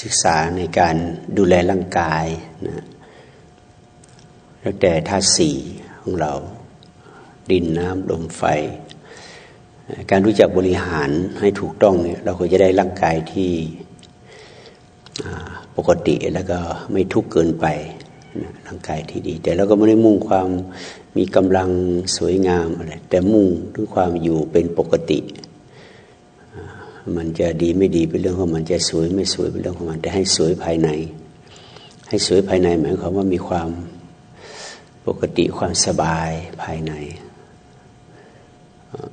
ศึกษาในการดูแลร่างกายนะตั้งแต่ธาตุสี่ของเรา ดินน้ำลมไฟ การรู้จักบริหารให้ถูกต้องเนี่ยเราก็จะได้ร่างกายที่ปกติแล้วก็ไม่ทุกข์เกินไปร่างกายที่ดี แต่เราก็ไม่ได้มุ่งความมีกำลังสวยงามอะไรแต่มุ่งด้วยความอยู่เป็นปกติ มันจะดีไม่ดีเป็นเรื่องของมันจะสวยไม่สวยเป็นเรื่องของมันแต่ให้สวยภายใน ให้สวยภายในหมายความว่ามีความปกติความสบายภายใน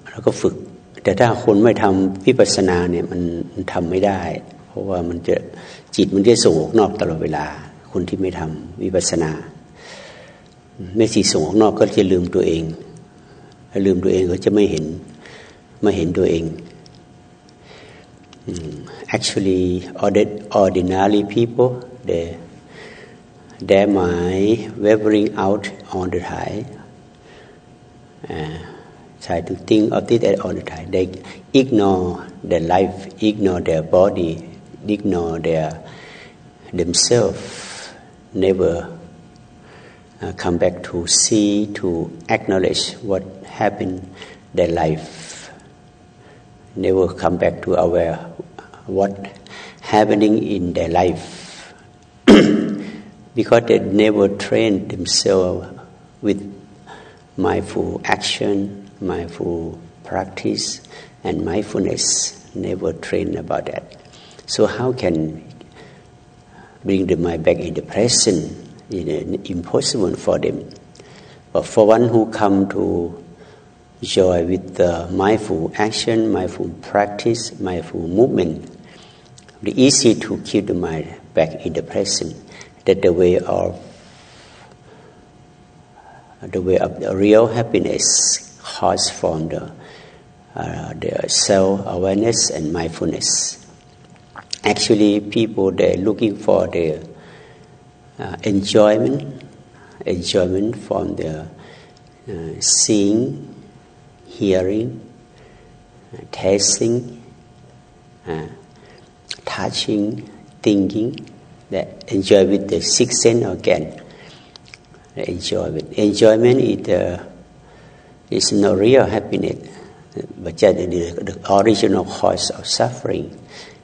แล้วก็ฝึก แต่ถ้าคนไม่ทำวิปัสสนาเนี่ยมันทำไม่ได้ เพราะว่ามันจะจิตมันจะส่งออกนอกตลอดเวลา คนที่ไม่ทำวิปัสสนาไม่สิส่งออกนอกก็จะลืมตัวเองลืมตัวเองก็จะไม่เห็นไม่เห็นตัวเอง actually ordinary people they their mind wavering out on the time uh, try to think of it all the time they ignore their life ignore their body ignore their themselves never uh, come back to see to acknowledge what happened their life. Never come back to aware what happening in their life because they never trained themselves with mindful action, mindful practice, and mindfulness. Never trained about that. So how can bring the mind back in the present? Know, impossible for them. But for one who come to joy with the mindful action, mindful practice, mindful movement. It's easy to keep the mind back in the present. That the way of the way of the real happiness comes from the uh, the self awareness and mindfulness. Actually, people they're looking for the uh, enjoyment, enjoyment from the uh, seeing, hearing, tasting, uh, touching, thinking, that enjoy with the six sense organ. Enjoy with enjoyment is the is not real happiness, but just the, the original cause of suffering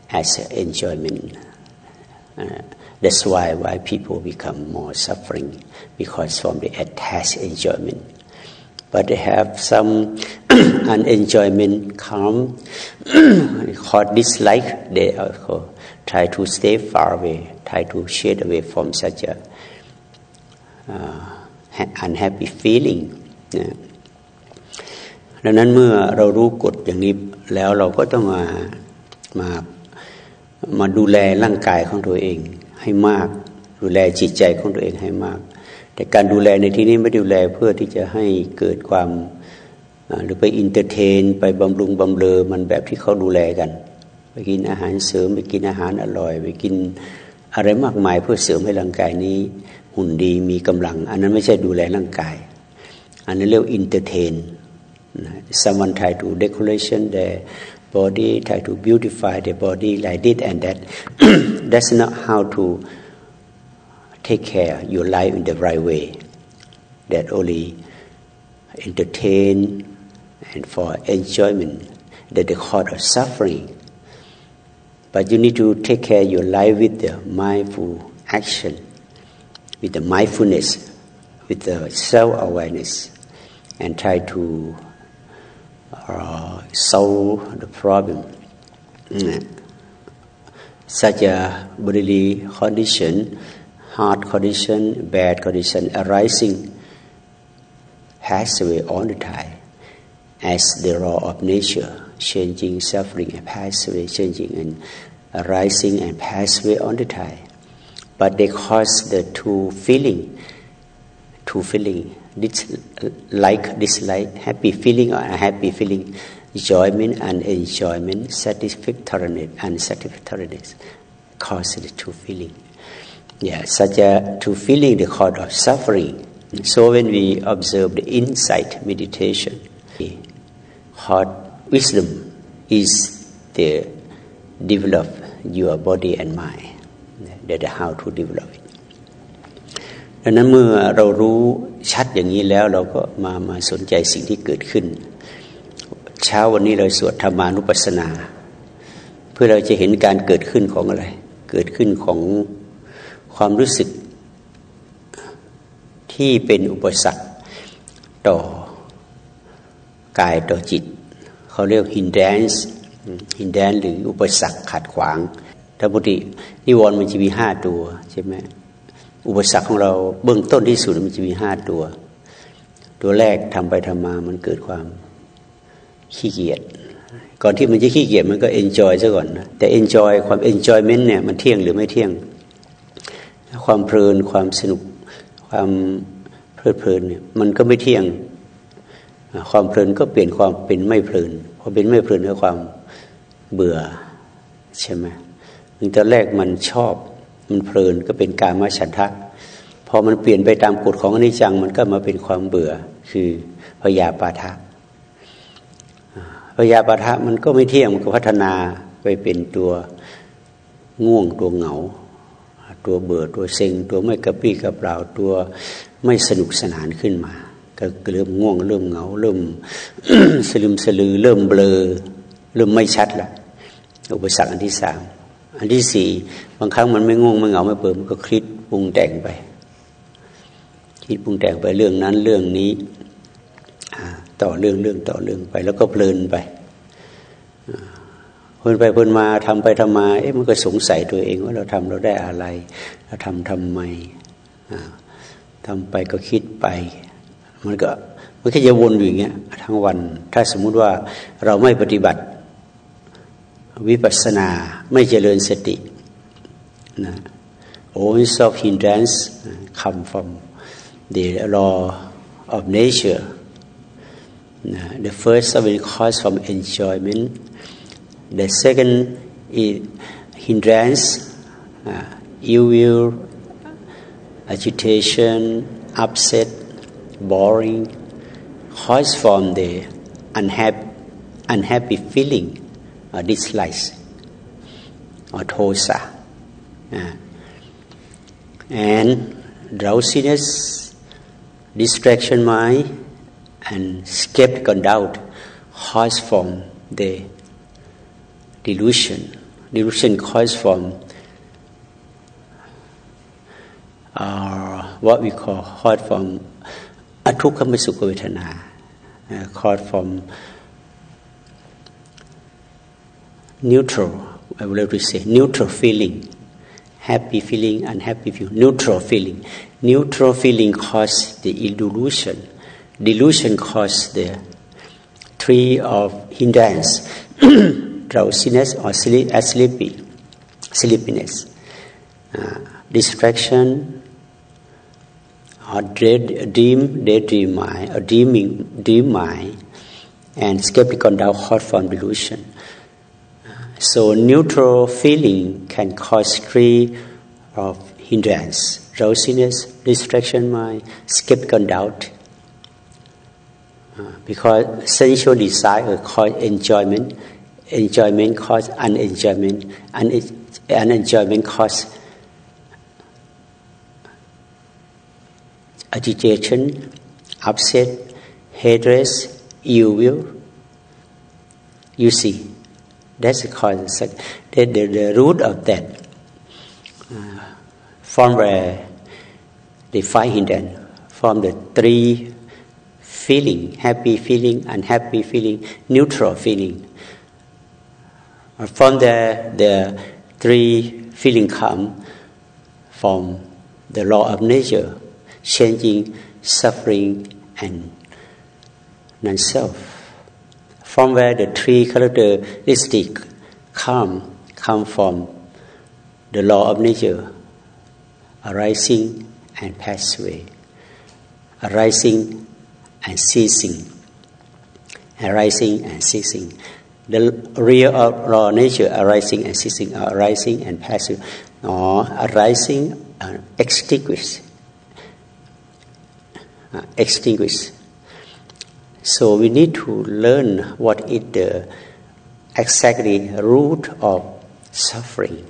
as enjoyment. Uh, that's why why people become more suffering because from the attached enjoyment but they have some unenjoyment come called dislike they also try to stay far away try to shed away from such a uh, unhappy feeling นะดังนั้นเมื่อเรารู้กฎอย่างนี้แล้วเราก็ต้องมามามาดูแลร่างกายของตัวเองให้มาก ดูแลจิตใจของตัวเองให้มาก แต่การดูแลในที่นี้ไม่ดูแลเพื่อที่จะให้เกิดความหรือไปอินเตอร์เทน ไปบำรุงบำเรอมันแบบที่เขาดูแลกัน ไปกินอาหารเสริมไปกินอาหารอร่อย ไปกินอะไรมากมายเพื่อเสริมให้ร่างกายนี้ หุ่นดีมีกำลัง อันนั้นไม่ใช่ดูแลร่างกาย อันนั้นเรียกอินเตอร์เทน someone try to decoration their body try to beautify their body like this and that that's not how to take care your life in the right way. That only entertain and for enjoyment that the cause of suffering. But you need to take care your life with the mindful action, with the mindfulness, with the self-awareness, and try to uh, solve the problem. Mm. Such a bodily condition hard condition, bad condition arising pass away all the time as the law of nature, changing, suffering, and pass away, changing and arising and pass away all the time. But they cause the two feeling, two feeling, this like, dislike, happy feeling or unhappy feeling, enjoyment and enjoyment, satisfactoriness and unsatisfactoriness, cause the two feeling. Yeah, such a to feeling the cause of suffering. So when we observe the insight meditation, heart wisdom is the develop your body and mind. that how to develop it ดังนั้นเมื่อเรารู้ชัดอย่างนี้แล้วเราก็มามาสนใจสิ่งที่เกิดขึ้น เช้าวันนี้เราสวดธรรมานุปัสสนา เพื่อเราจะเห็นการเกิดขึ้นของอะไร เกิดขึ้นของ ความรู้สึกที่เป็นอุปสรรคต่อกายต่อจิต เขาเรียก hindrance hindrance หรืออุปสรรคขัดขวางถ้าปกตินิวรณ์มันจะมีห้าตัวใช่ไหมอุปสรรคของเราเบื้องต้นที่สุดมันจะมีห้าตัว ตัวแรกทำไปทำมามันเกิดความขี้เกียจก่อนที่มันจะขี้เกียจมันก็ enjoy ซะก่อนนะแต่ enjoy ความ enjoyment เนี่ยมันเที่ยงหรือไม่เที่ยง ความเพลินความสนุกความเพลิดเพลินเนี่ยมันก็ไม่เที่ยง ความเพลินก็เปลี่ยนความเป็นไม่เพลินพอเป็นไม่เพลินก็ความเบื่อใช่ไหมตอนแรกมันชอบมันเพลินก็เป็นการมาฉันทะพอมันเปลี่ยนไปตามกฎของอนิจจัง มันก็มาเป็นความเบื่อคือพยาปาทะพยาปาทะมันก็ไม่เที่ยงมันก็พัฒนาไปเป็นตัวง่วงตัวเหงา ตัวเบื่อตัวเซ็ง ตัวไม่กระปี้กระเปล่าตัวไม่สนุกสนานขึ้นมา ก็เริ่มง่วง เริ่มเหงา เริ่มสลืมสลือ เริ่มเบลอ เริ่มไม่ชัดละอุปสรรคอันที่สามอันที่สี่บางครั้งมันไม่ง่วงไม่เหงาไม่เปิดมันก็คิดปรุงแต่งไป คิดปรุงแต่งไปเรื่องนั้นเรื่องนี้ต่อเรื่องเรื่องต่อเรื่องไป แล้วก็เพลินไป พลินไปพลินมาทำไปทำมา เอ๊ะมันก็สงสัยตัวเองว่าเราทำเราได้อะไร เราทำทำไมทำไปก็คิดไป มันก็มันก็จะวนอยู่อย่างเงี้ยทั้งวัน ถ้าสมมุติว่าเราไม่ปฏิบัติ วิปัสสนาไม่เจริญสตินะ all of hindrance come from the law of nature the first of it comes from enjoyment the second is hindrance uh, ill will agitation upset boring cause from the unhappy unhappy feeling or dislikes or tosa. Uh, and drowsiness, distraction mind, and skeptical doubt cause from the delusion. Delusion cause from uh, what we call cause from atukkhama sukha uh, from neutral, I would like to say, neutral feeling, happy feeling, unhappy feeling, neutral feeling. Neutral feeling causes the illusion. Delusion causes the tree of hindrance, drowsiness or sleep, uh, sleepy, sleepiness, uh, distraction, or dread, dream, daydream mind, or dreaming, dream mind, and skeptical doubt hot from delusion. So neutral feeling can cause three of hindrance: drowsiness, distraction mind, skeptical doubt. Uh, because sensual desire cause enjoyment, enjoyment cause unenjoyment, Un- unenjoyment cause agitation, upset, hatred, ill will. You see, that's the cause. The, the, the root of that, uh, from where the five hidden, from the three feeling, happy feeling, unhappy feeling, neutral feeling. From there, the three feeling come from the law of nature, changing, suffering, and non-self from where the three characteristics come, come from the law of nature, arising and pass away, arising and ceasing, arising and ceasing. The real of nature, arising and ceasing, uh, arising and passing, or uh, arising and extinguish, uh, extinguish uh, so we need to learn what is the exactly root of suffering.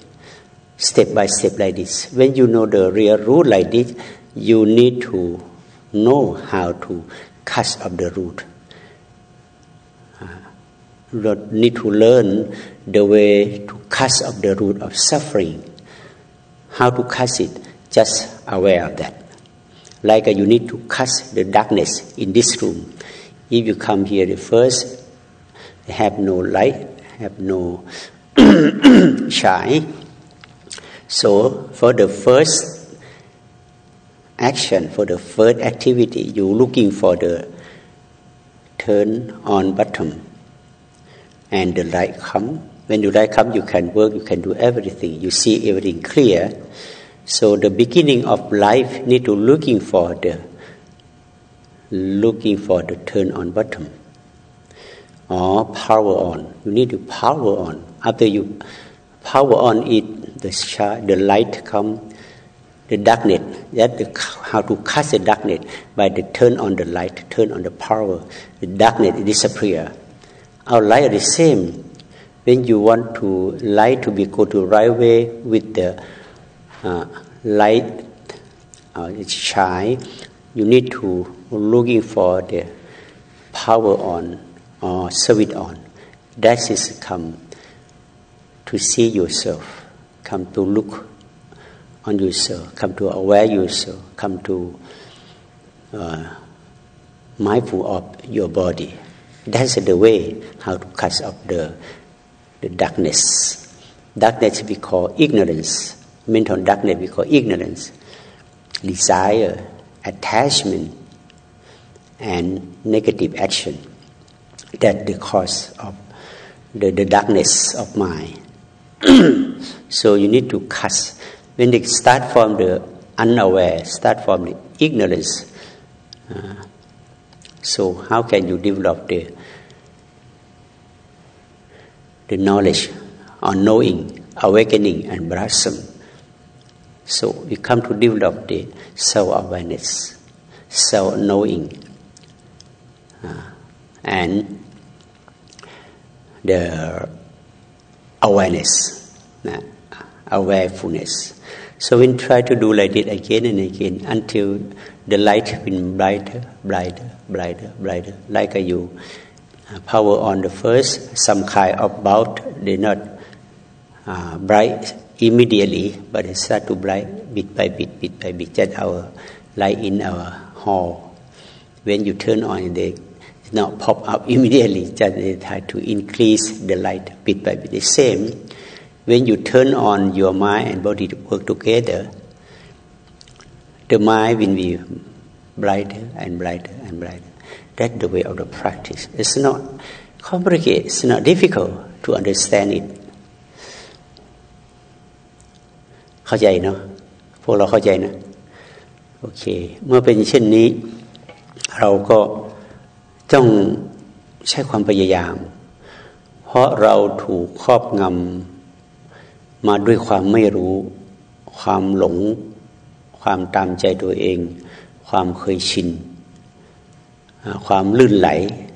step by step like this. When you know the real root like this, you need to know how to cut up the root. You need to learn the way to cut off the root of suffering. How to cut it? Just aware of that. Like uh, you need to cut the darkness in this room. If you come here the first, have no light, have no shine. So for the first action, for the first activity, you're looking for the turn on bottom, and the light come. When the light come, you can work, you can do everything. You see everything clear. So the beginning of life need to looking for the looking for the turn on button or power on. You need to power on. After you power on it, the char, the light come, the darkness. That the, how to cast the darkness by the turn on the light, turn on the power. The darkness disappear. Our light is the same. When you want to light to be go to right way with the uh, light uh, shine, you need to looking for the power on or serve it on. That is come to see yourself, come to look on yourself, come to aware yourself, come to uh, mindful of your body. That's the way how to cut off the, the darkness. Darkness we call ignorance. Mental darkness we call ignorance. Desire, attachment, and negative action. That the cause of the, the darkness of mind. so you need to cut. When they start from the unaware, start from the ignorance. Uh, so how can you develop the the knowledge or knowing, awakening and blossom? So we come to develop the self-awareness, self-knowing, uh, and the awareness, uh, awarefulness. So we try to do like it again and again until the light been brighter, brighter, brighter, brighter. Like you power on the first, some kind of bulb, they not uh, bright immediately, but they start to bright bit by bit, bit by bit. Just our light in our hall. When you turn on, they not pop up immediately. Just they try to increase the light bit by bit. The same, when you turn on your mind and body to work together, the mind will be brighter and brighter and brighter. That's the way of the practice. It's not complicated. It's not difficult to understand it. เข้าใจเนาะพวกเราเข้าใจนะโอเค เมื่อเป็นเช่นนี้ เราก็ต้องใช้ความพยายาม เพราะเราถูกครอบงำมาด้วยความไม่รู้ ความหลง ความตามใจตัวเอง ความเคยชิน ความลื่นไหล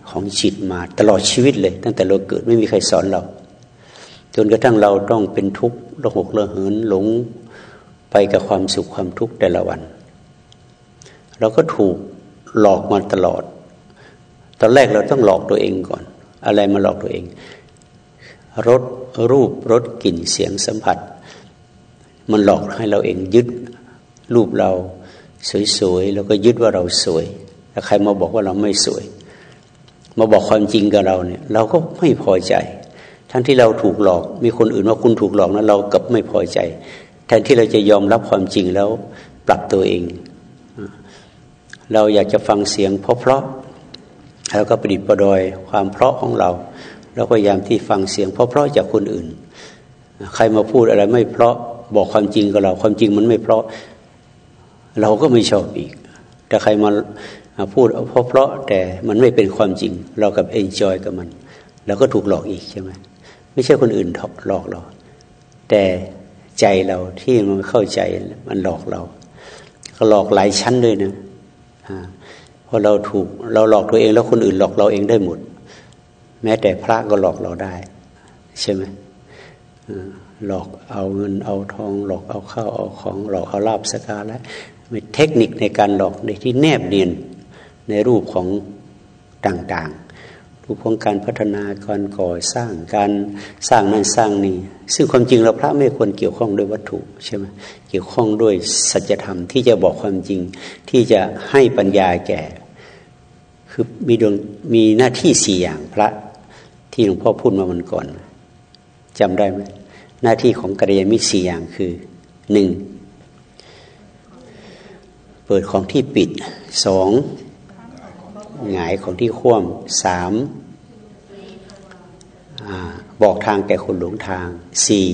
ของจิตมาตลอดชีวิตเลย ตั้งแต่เราเกิดไม่มีใครสอนเรา จนกระทั่งเราต้องเป็นทุกข์ระหกระเหินหลงไปกับความสุขความทุกข์แต่ละวัน เราก็ถูกหลอกมาตลอด ตอนแรกเราต้องหลอกตัวเองก่อน อะไรมาหลอกตัวเองรสรูปรสกลิ่นเสียงสัมผัส มันหลอกให้เราเองยึดรูปเราสวยๆแล้วก็ยึดว่าเราสวย แต่ใครมาบอกว่าเราไม่สวย มาบอกความจริงกับเราเนี่ย เราก็ไม่พอใจ ทั้งที่เราถูกหลอก มีคนอื่นว่าคุณถูกหลอกนะเรากับไม่พอใจ แทนที่เราจะยอมรับความจริงแล้วปรับตัวเอง เราอยากจะฟังเสียงเพราะๆแล้วก็ประดิษฐ์ประดอยความเพราะของเรา แล้วพยายามที่ฟังเสียงเพราะๆจากคนอื่น ใครมาพูดอะไรไม่เพราะบอกความจริงกับเรา ความจริงมันไม่เพราะ เราก็ไม่ชอบอีกแต่ใครมา พูดเพราะเพราะแต่มันไม่เป็นความจริง เรากับเอนจอยกับมันเราก็ถูกหลอกอีกใช่ไหมไม่ใช่คนอื่นหลอกเรา แต่ใจเราที่มันเข้าใจมันหลอกเรา ก็หลอกหลายชั้นเลยนะราะเราถูกเราหลอกตัวเองแล้วคนอื่นหลอกเราเองได้หมด แม้แต่พระก็หลอกเราได้ ใช่ไหมหลอกเอาเงินเอาทอง หลอกเอาข้าวเอาของ หลอกเอาลาบสกาและมีเทคนิคในการหลอกในที่แนบเนียน ในรูปของต่างๆ รูปของการพัฒนาการก่อสร้างการสร้างนั้นสร้างนี้ซึ่งความจริงเราพระไม่ควรเกี่ยวข้องด้วยวัตถุใช่ไหมเกี่ยวข้องด้วยสัจธรรมที่จะบอกความจริงที่จะให้ปัญญาแก่คือมีดวงมีหน้าที่สี่อย่างพระที่หลวงพ่อพูดมาวันก่อนจำได้ไหมหน้าที่ของกัลยาณมิตรสี่อย่างคือหนึ่งเปิดของที่ปิดสอง หงายของที่คว่ำสามบอกทางแก่คนหลงทางสี่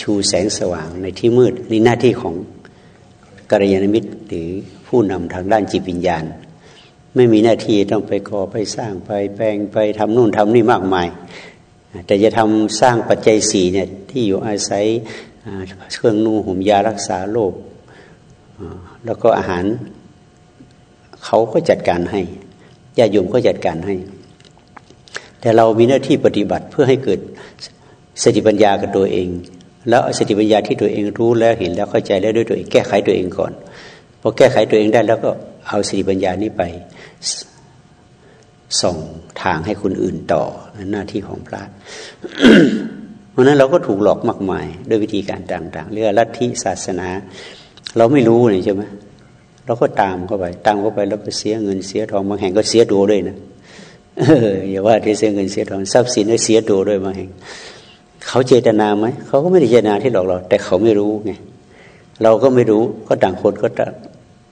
ชูแสงสว่างในที่มืด นี่หน้าที่ของกัลยาณมิตรหรือผู้นำทางด้านจิตวิญญาณ ไม่มีหน้าที่ต้องไปก่อไปสร้างไปแปลงไปทำนู่นทำนี่มากมาย แต่จะทำสร้างปัจจัยสี่เนี่ยที่อยู่อาศัยเครื่องนุ่งห่มยารักษาโรคแล้วก็อาหารเขาก็จัดการให้ ญาติโยมก็จัดการให้ แต่เรามีหน้าที่ปฏิบัติเพื่อให้เกิดสติปัญญากับตัวเอง แล้วสติปัญญาที่ตัวเองรู้แล้วเห็นแล้วเข้าใจแล้วด้วยตัวเองแก้ไขตัวเองก่อนพอแก้ไขตัวเองได้แล้วก็เอาสติปัญญานี้ไปส่งทางให้คนอื่นต่อหน้าที่ของพระเพราะนั้นเราก็ถูกหลอกมากมาย ด้วยวิธีการต่างๆเรื่องลัทธิศาสนา เราไม่รู้นี่ใช่ไหม เราก็ตามเข้าไป ตามเข้าไปแล้วก็เสียเงินเสียทองบางแห่งก็เสียตัวด้วยนะอย่าว่าที่เสียเงินเสียทองทรัพย์สินก็เสียตัวด้วยบางแห่งเขาเจตนาไหมเขาก็ไม่ได้เจตนาที่หลอกเรา แต่เขาไม่รู้ไงเราก็ไม่รู้ก็ต่างคนก็ต่าง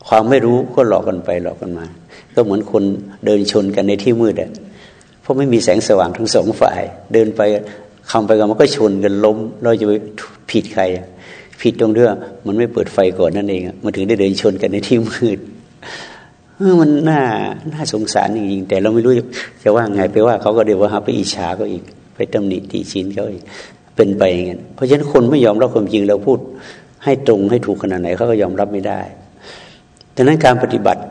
ความไม่รู้ก็หลอกกันไปหลอกกันมา ก็เหมือนคนเดินชนกันในที่มืดอะเพราะไม่มีแสงสว่างทั้งสองฝ่าย เดินไปคำไปกันมันก็ชนกันล้ม เราจะไปผิดใคร ผิดตรงเรื่องมันไม่เปิดไฟก่อนนั่นเองมันถึงได้เดินชนกันในที่มืดมันน่าน่าสงสารจริงๆแต่เราไม่รู้จะว่าไงไปว่าเขาก็เดี๋ยวว่าไปอิจฉาก็อีก ไปตำหนิตีชินเขาอีกเป็นไปอย่างนั้นเพราะฉะนั้นคนไม่ยอมรับความจริงเราพูด ให้ตรงให้ถูกขนาดไหนเขาก็ยอมรับไม่ได้ดังนั้นการปฏิบัติ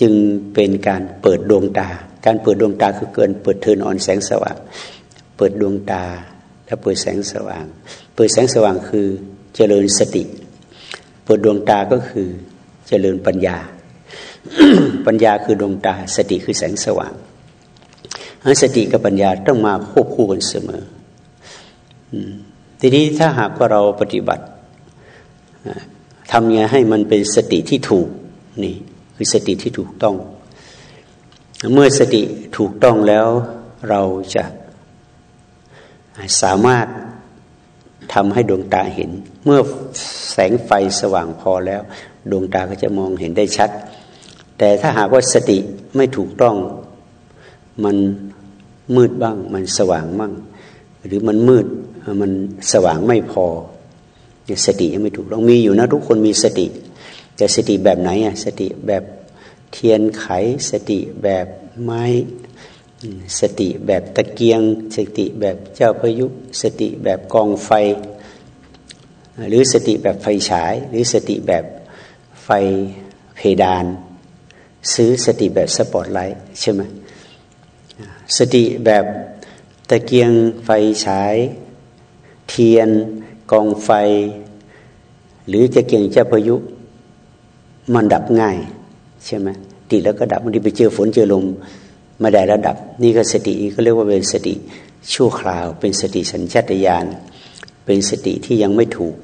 จึงเป็นการเปิดดวงตา การเปิดดวงตาคือเกิน เปิดเทินอ่อนแสงสว่าง เปิดดวงตาแล้วเปิดแสงสว่าง เปิดแสงสว่างคือ เจริญสติเปิดดวงตาก็คือเจริญปัญญา ปัญญาคือดวงตา สติคือแสงสว่างสติกับปัญญาต้องมาควบคู่กันเสมอทีนี้ถ้าหากว่าเราปฏิบัติทำยังไงให้มันเป็นสติที่ถูกนี่คือสติที่ถูกต้อง เมื่อสติถูกต้องแล้วเราจะสามารถ ทำให้ดวงตาเห็น เมื่อแสงไฟสว่างพอแล้ว ดวงตาก็จะมองเห็นได้ชัด แต่ถ้าหากว่าสติไม่ถูกต้อง มันมืดบ้าง มันสว่างบ้างหรือมันมืดมันสว่างไม่พอสติยังไม่ถูกต้องมีอยู่นะทุกคนมีสติ แต่สติแบบไหนอะสติแบบเทียนไขสติแบบไม้ สติแบบตะเกียง สติแบบเจ้าพายุ สติแบบกองไฟ หรือสติแบบไฟฉาย หรือสติแบบไฟเพดาน หรือสติแบบสปอตไลท์ใช่ไหมสติแบบตะเกียงไฟฉาย เทียนกองไฟ หรือตะเกียงเจ้าพายุ มันดับง่าย ใช่ไหมติดแล้วก็ดับบางทีไปเจอฝนเจอลม มาได้ระดับ นี่ก็สติก็เรียกว่าเป็นสติชั่วคราว เป็นสติสัญชาตญาณเป็นสติที่ยังไม่ถูก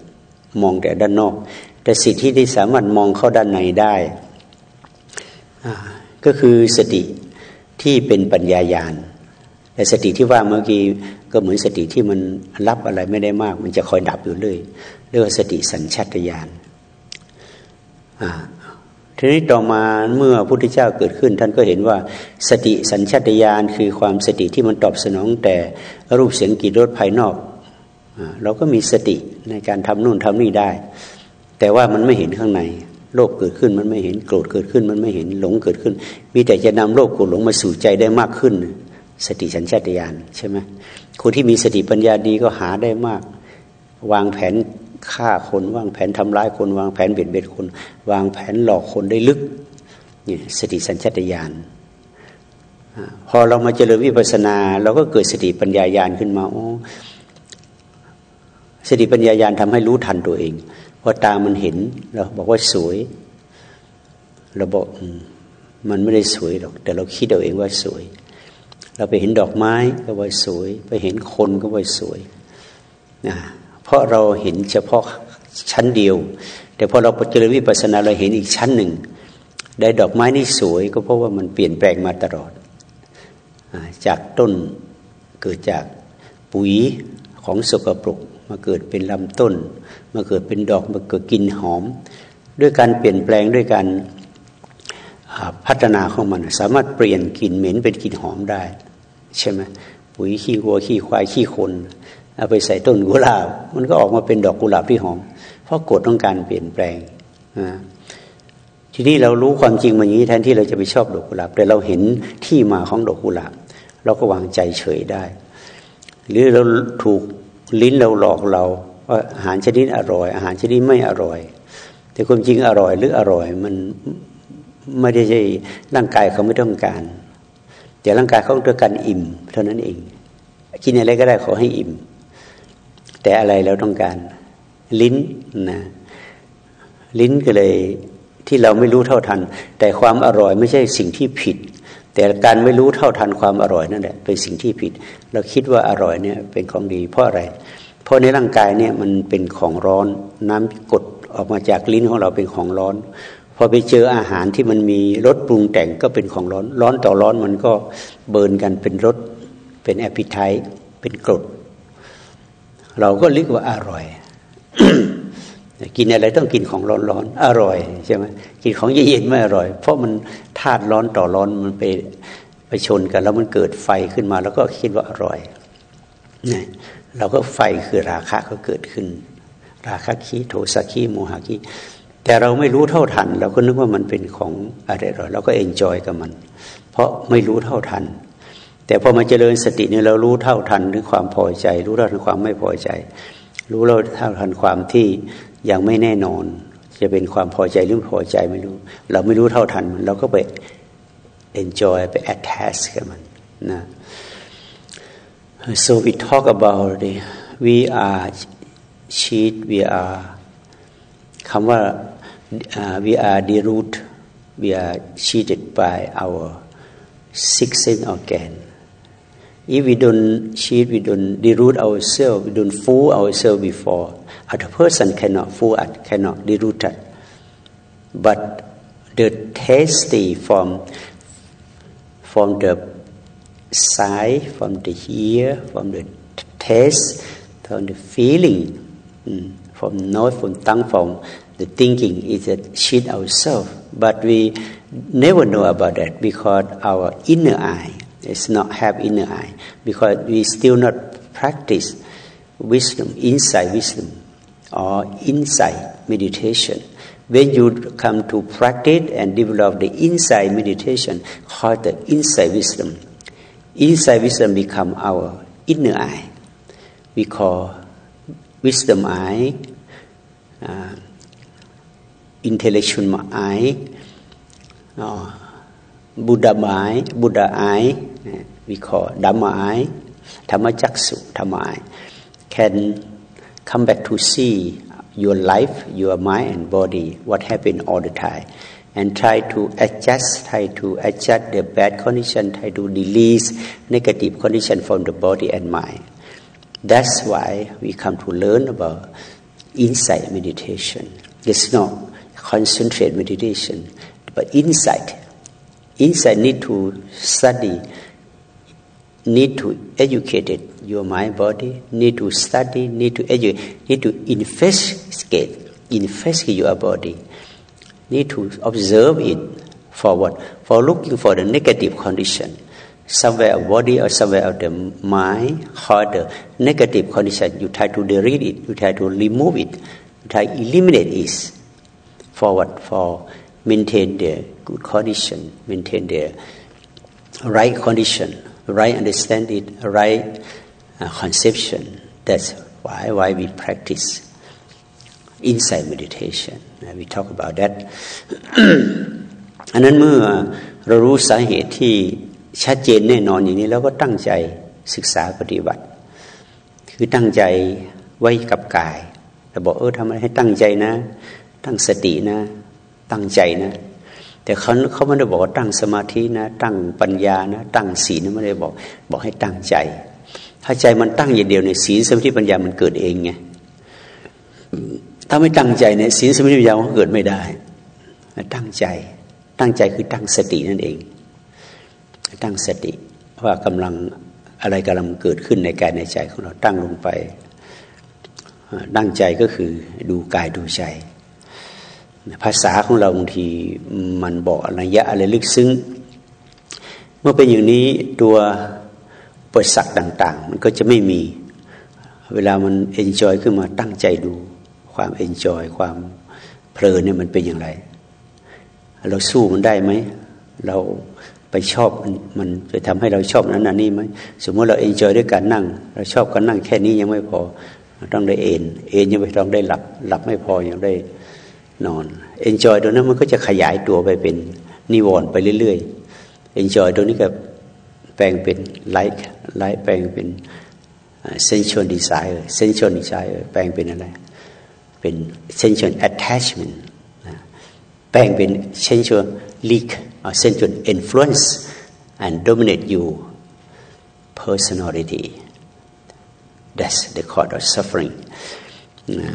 มองแต่ด้านนอก แต่สิทธิที่สามารถมองเข้าด้านในได้ ก็คือสติที่เป็นปัญญายาณแต่สติที่ว่าเมื่อกี้ก็เหมือนสติที่มันรับอะไรไม่ได้มาก มันจะคอยดับอยู่เลยเรียกว่าสติสัญชาตญาณ ทีนี้ต่อมาเมื่อพระพุทธเจ้าเกิดขึ้น ท่านก็เห็นว่าสติสัญชาตญาณคือความสติที่มันตอบสนองแต่รูปเสียงกลิ่นรสภายนอก เราก็มีสติในการทำนู่นทำนี่ได้ แต่ว่ามันไม่เห็นข้างในโลภเกิดขึ้นมันไม่เห็นโกรธเกิดขึ้นมันไม่เห็นหลงเกิดขึ้น มีแต่จะนำโลภโกรธหลงมาสู่ใจได้มากขึ้น สติสัญชาตญาณใช่ไหมคนที่มีสติปัญญาดีก็หาได้มาก วางแผน ฆ่าคนวางแผนทำร้ายคนวางแผนเบียดเบียนคน วางแผนหลอกคนได้ลึกเนี่ยสติสัญชาตญาณพอเรามาเจริญวิปัสนา เราก็เกิดสติปัญญาญาณขึ้นมาโอ้สติปัญญายาณทำให้รู้ทันตัวเองพอตามันเห็นเราบอกว่าสวย เราบอกมันไม่ได้สวยหรอก แต่เราคิดเอาเองว่าสวย เราไปเห็นดอกไม้ก็ว่าสวย ไปเห็นคนก็ว่าสวยนะ เพราะเราเห็นเฉพาะชั้นเดียว แต่พอเราเจริญวิปัสสนาเราเห็นอีกชั้นหนึ่ง ได้ดอกไม้นี่สวยก็เพราะว่ามันเปลี่ยนแปลงมาตลอด จากต้นเกิดจากปุ๋ยของสกปรกมาเกิดเป็นลำต้น มาเกิดเป็นดอกมาเกิดกลิ่นหอม ด้วยการเปลี่ยนแปลงด้วยการพัฒนาของมันสามารถเปลี่ยนกลิ่นเหม็นเป็นกลิ่นหอมได้ ใช่ไหมปุ๋ยขี้วัวขี้ควายขี้คน เอาไปใส่ต้นกุหลาบ มันก็ออกมาเป็นดอกกุหลาบที่หอม เพราะกฎต้องการเปลี่ยนแปลงทีนี้เรารู้ความจริงมันอย่างนี้แทนที่เราจะไปชอบดอกกุหลาบ แต่เราเห็นที่มาของดอกกุหลาบ เราก็วางใจเฉยได้ หรือเราถูกลิ้นเราหลอกเราว่าอาหารชนิดอร่อย อาหารชนิดไม่อร่อย แต่ความจริงอร่อยหรืออร่อยมันไม่ได้ใช่ร่างกายเขาไม่ต้องการ แต่ร่างกายเขาต้องการอิ่ม เท่านั้นเอง กินอะไรก็ได้ขอให้อิ่ม แต่อะไรเราต้องการ ลิ้นนะลิ้นก็เลยที่เราไม่รู้เท่าทัน แต่ความอร่อยไม่ใช่สิ่งที่ผิด แต่การไม่รู้เท่าทันความอร่อยนั่นแหละเป็นสิ่งที่ผิด เราคิดว่าอร่อยเนี่ยเป็นของดี เพราะอะไร เพราะในร่างกายเนี่ยมันเป็นของร้อน น้ำกดออกมาจากลิ้นของเราเป็นของร้อนพอไปเจออาหารที่มันมีรสปรุงแต่งก็เป็นของร้อน ร้อนต่อร้อนมันก็เบิร์นกันเป็นรสเป็นแอพิไทเป็นกรด เราก็เรียกว่าอร่อย กินอะไรต้องกินของร้อนๆอร่อยใช่ไหมกินของเย็นๆไม่อร่อย เพราะมันธาตุร้อนต่อร้อนมันไปไปชนกันแล้วมันเกิดไฟขึ้นมา แล้วก็คิดว่าอร่อยนะเราก็ไฟคือราคะก็เกิดขึ้น ราคะคีโทสะคีโมหะคีแต่เราไม่รู้เท่าทัน เราก็นึกว่ามันเป็นของอะไรหรอเราก็เอนจอยกับมัน เพราะไม่รู้เท่าทัน แต่พอมาเจริญสติเนี่ยเรารู้เท่าทันหรือความพอใจ รู้เท่าทันความไม่พอใจ รู้เราเท่าทันความที่ยังไม่แน่นอน จะเป็นความพอใจหรือไม่พอใจไม่รู้ เราไม่รู้เท่าทันมันเราก็ไป enjoy ไป attach กับมันนะ so we talk about the we are cheat we are คำว่า uh, we are the root we are cheated by our six sense organ if we don't cheat we don't deroot ourselves we don't fool ourselves before. Other person cannot fool us cannot deroot us but the tasty from from the sight from the ear from the taste from the feeling mm, from nose from tongue from the thinking is that cheat ourselves, but we never know about that because our inner eye is not have inner eye because we still not practice wisdom, inside wisdom, or inside meditation. When you come to practice and develop the inside meditation, called the inside wisdom, inside wisdom become our inner eye. We call wisdom eye. Uh, intellectual eye, uh, Buddha eye, Buddha eye, we call Dhamma eye, Dhamma Jaksu, Dhamma eye, can come back to see your life, your mind and body, what happened all the time, and try to adjust, try to adjust the bad condition, try to release negative condition from the body and mind. That's why we come to learn about insight meditation. It's not concentrate meditation, but insight. Insight need to study, need to educate it, your mind, body, need to study, need to educate, need to investigate, investigate your body, need to observe it for what? For looking for the negative condition. Somewhere of body or somewhere of the mind, or the negative condition, you try to delete it, you try to remove it, you try to eliminate it forward for maintain the good condition, maintain the right condition, right understanding, right uh, conception. That's why why we practice inside meditation. Uh, we talk about that. อันนั้นเมื่อเรารู้สาเหตุที่ชัดเจนแน่นอนอย่างนี้แล้วก็ตั้งใจศึกษาปฏิบัติ คือตั้งใจไว้กับกายแต่บอกเออทำอะไรให้ตั้งใจนะ ตั้งสตินะ ตั้งใจนะ แต่เขาเขาไม่ได้บอกว่าตั้งสมาธินะ ตั้งปัญญานะ ตั้งศีลไม่ได้บอก บอกให้ตั้งใจ ถ้าใจมันตั้งอย่างเดียวในศีลสมาธิปัญญามันเกิดเองไงถ้าไม่ตั้งใจเนี่ยศีลสมาธิปัญญามันเกิดไม่ได้ ตั้งใจ ตั้งใจคือตั้งสตินั่นเอง ตั้งสติว่ากำลังอะไรกำลังเกิดขึ้นในกายในใจของเราตั้งลงไปตั้งใจก็คือดูกายดูใจ ภาษาของเราบางทีมันบอกอะไรยะอะไรลึกซึ้ง เมื่อเป็นอย่างนี้ตัวอุปสรรคต่าง ๆ มันก็จะไม่มี เวลามัน enjoy ขึ้นมาตั้งใจดู ความ enjoy ความเพลินเนี่ยมันเป็นอย่างไร เราสู้มันได้ไหม เราไปชอบมันจะทำให้เราชอบนั้นนนี่ไหมสมมติเรา enjoy ด้วยการนั่ง เราชอบการนั่งแค่นี้ยังไม่พอ ต้องได้เอนเอนยังไม่ต้องได้หลับ หลับไม่พอยังได้ นอนenjoy ตัวนั้นมันก็จะขยายตัวไปเป็นนิวรณ์ไปเรื่อยๆ enjoy ตัวนี้ก็แปลงเป็น like like แปลงเป็น sensual desire sensual desire แปลงเป็นอะไร เป็น sensual attachment แปลงเป็น sensual link sensual influence and dominate you personality that's the cause of suffering นะ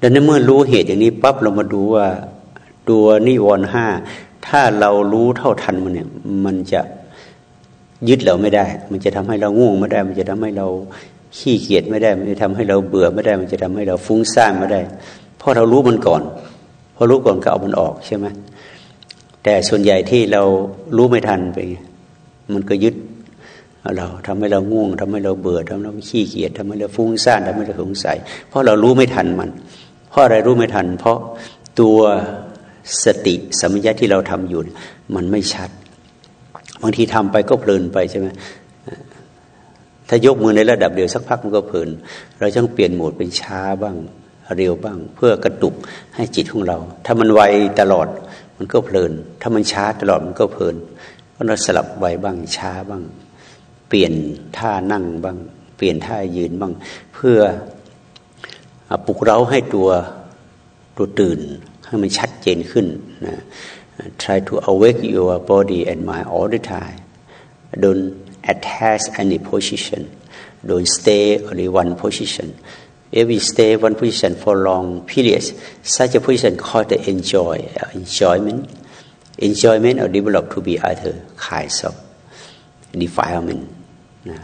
ดังนั้นเมื่อรู้เหตุอย่างนี้ปั๊บเรามาดูว่าตัวนิวรณ์ห้าถ้าเรารู้เท่าทันมันเนี่ย มันจะยึดเราไม่ได้ มันจะทำให้เราง่วงไม่ได้ มันจะทำให้เราขี้เกียจไม่ได้ มันจะทำให้เราเบื่อไม่ได้ มันจะทำให้เราฟุ้งซ่านไม่ได้เพราะเรารู้มันก่อนพอรู้ก่อนก็เอามันออกใช่ไหมแต่ส่วนใหญ่ที่เรารู้ไม่ทันไปมันก็ยึดเราทำให้เราง่วงทำให้เราเบื่อทำให้เราขี้เกียจทำให้เราฟุ้งซ่านทำให้เราสงสัย เพราะเรารู้ไม่ทันมัน เพราะอะไรรู้ไม่ทัน เพราะตัวสติสมัญญาที่เราทำอยู่ มันไม่ชัด บางทีทำไปก็เพลินไปใช่ไหมถ้ายกมือในระดับเดียวสักพักมันก็เพลิน เราต้องเปลี่ยนโหมดเป็นช้าบ้างเร็วบ้าง เพื่อกระตุกให้จิตของเรา ถ้ามันไวตลอดมันก็เพลิน ถ้ามันช้าตลอดมันก็เพลินก็เราสลับไวบ้างช้าบ้าง เปลี่ยนท่านั่งบ้าง เปลี่ยนท่ายืนบ้าง เพื่อ ปลุกเราให้ตัวตัวตื่นให้มันชัดเจนขึ้นนะ try to awake your body and mind all the time don't attach any position don't stay only one position if we stay one position for long periods such a position called the enjoy enjoyment enjoyment or develop to be other kinds of defilement นะ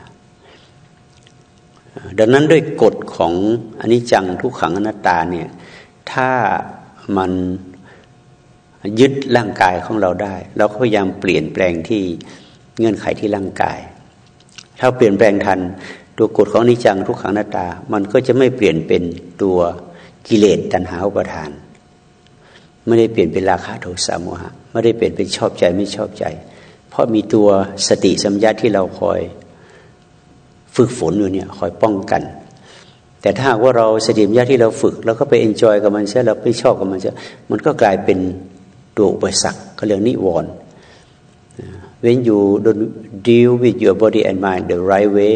ดังนั้นด้วยกฎของอนิจจังทุกขังอนัตตาเนี่ยถ้ามันยึดร่างกายของเราได้ เราก็พยายามเปลี่ยนแปลงที่เงื่อนไขที่ร่างกาย ถ้าเปลี่ยนแปลงทันตัวกฎของอนิจจังทุกขังอนัตตา มันก็จะไม่เปลี่ยนเป็นตัวกิเลสตัณหาอุปาทาน ไม่ได้เปลี่ยนเป็นราคะโทสะโมหะ ไม่ได้เปลี่ยนเป็นชอบใจไม่ชอบใจ เพราะมีตัวสติปัญญาที่เราคอย ฝึกฝนอยู่เนี่ยคอยป้องกัน แต่ถ้าว่าเราเสติปัญญาที่เราฝึก แล้วก็ไป enjoy กับมันใช่เราไม่ชอบกับมันใช่มันก็กลายเป็นตัวอุปสรรคก็เรียกนิวรณ์ when you don't deal with your body and mind the right way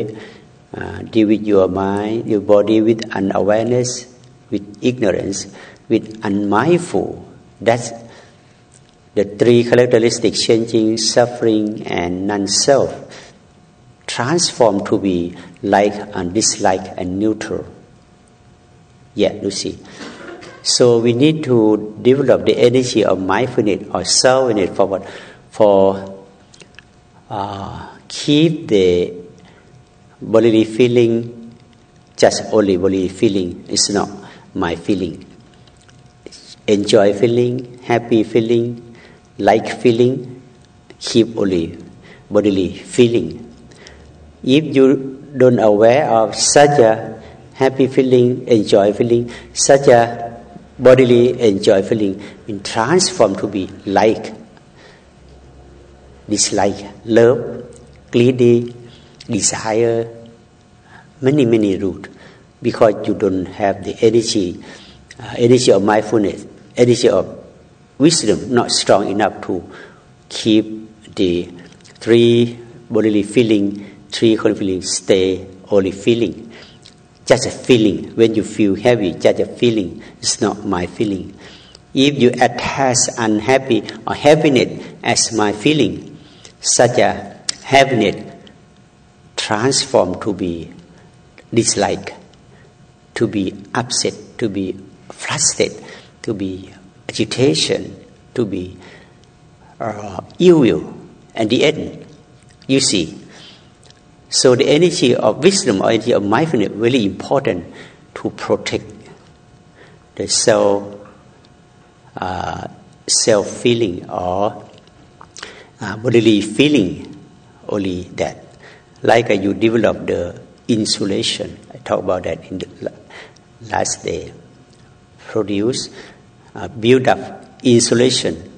uh, deal with your mind your body with unawareness with ignorance with unmindful that's the three characteristic changing suffering and non-self transform to be like and dislike and neutral. Yeah, you see. So we need to develop the energy of mindfulness or self-awareness for what? For uh, keep the bodily feeling just only bodily feeling. It's not my feeling. Enjoy feeling, happy feeling, like feeling, keep only bodily feeling if you don't aware of such a happy feeling, enjoy feeling, such a bodily enjoy feeling, in transform to be like, dislike, love, greedy, desire, many many root, because you don't have the energy, uh, energy of mindfulness, energy of wisdom, not strong enough to keep the three bodily feeling three conflict stay only feeling just a feeling. When you feel heavy, just a feeling. It's not my feeling. If you attach unhappy or happiness as my feeling, such a happiness transform to be dislike, to be upset, to be frustrated, to be agitation, to be uh, ill will. And the end, you see. So the energy of wisdom or energy of mindfulness really important to protect the self uh, self feeling or uh, bodily feeling only that. Like uh, you develop the insulation I talked about that in the last day produce uh, build up insulation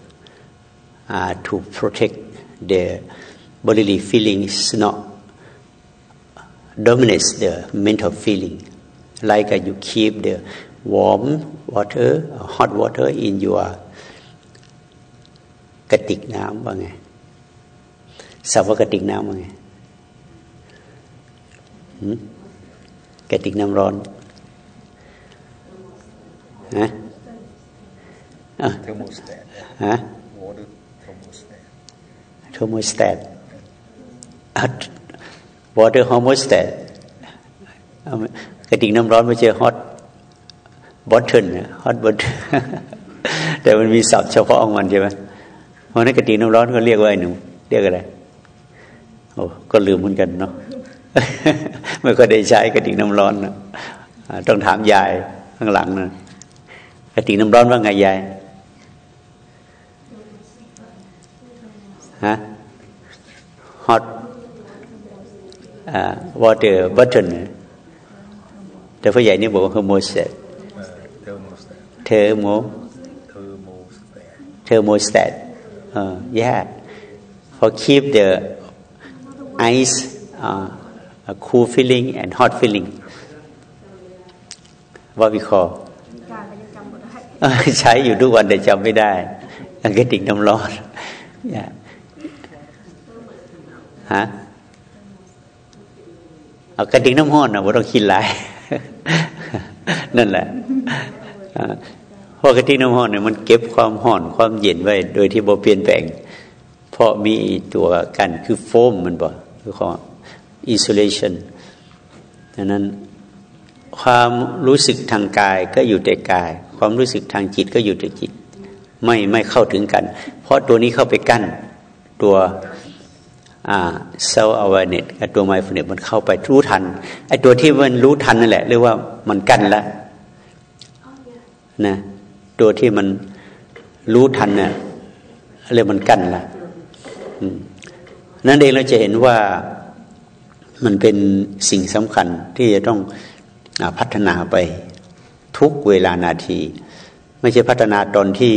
uh, to protect the bodily feelings not dominates the mental feeling like uh, you keep the warm water hot water in your กระติกน้ำว่าไงสับว่ากระติกน้ำว่าไงกระติกน้ำร้อนฮะ thermostat ฮะ water thermostat thermostat water thermostat กระติกน้ำร้อนไม่ใช่ hot bottle hot pot แต่มันมีศัพท์เฉพาะของมันใช่ไหมเพราะนั้นกระติกน้ำร้อนก็เรียกว่าไอ้หนูเรียกอะไรโอ้ก็ลืมเหมือนกันเนาะไม่ก็ได้ใช้กระติกน้ำร้อนนะต้องถามยายข้างหลังนะกระติกน้ำร้อนว่าไงยายฮะ hot water bottle แต่ผู้ใหญ่นี่บอกว่า thermostat thermo thermostat เออ yeah for keep the ice uh, a cool feeling and hot feeling what we call ใช้อยู่ทุกวันแต่จำไม่ได้กระติกน้ำร้อนฮะ เอากระติกน้ำห้อนนะว่าต้องคิดหลาย นั่นแหละเพราะกระติกน้ำห้อนเนี่ยมันเก็บความห่อนความเย็นไว้ โดยที่บ่เปลี่ยนแปลง เพราะมีตัวกันคือโฟมมันก็คือของ insulation ดังนั้นความรู้สึกทางกายก็อยู่แต่กาย ความรู้สึกทางจิตก็อยู่แต่จิต ไม่ไม่เข้าถึงกัน เพราะตัวนี้เข้าไปกั้นตัว self awareness กับตัว mindfulness มันเข้าไปรู้ทันไอตัวที่มันรู้ทันนั่นแหละเรียกว่ามันกั้นแล้วนะตัวที่มันรู้ทันเนี่ยเรียกมันกั้นละนั่นเองเราจะเห็นว่ามันเป็นสิ่งสำคัญที่จะต้องพัฒนาไปทุกเวลานาที ไม่ใช่พัฒนาตอนที่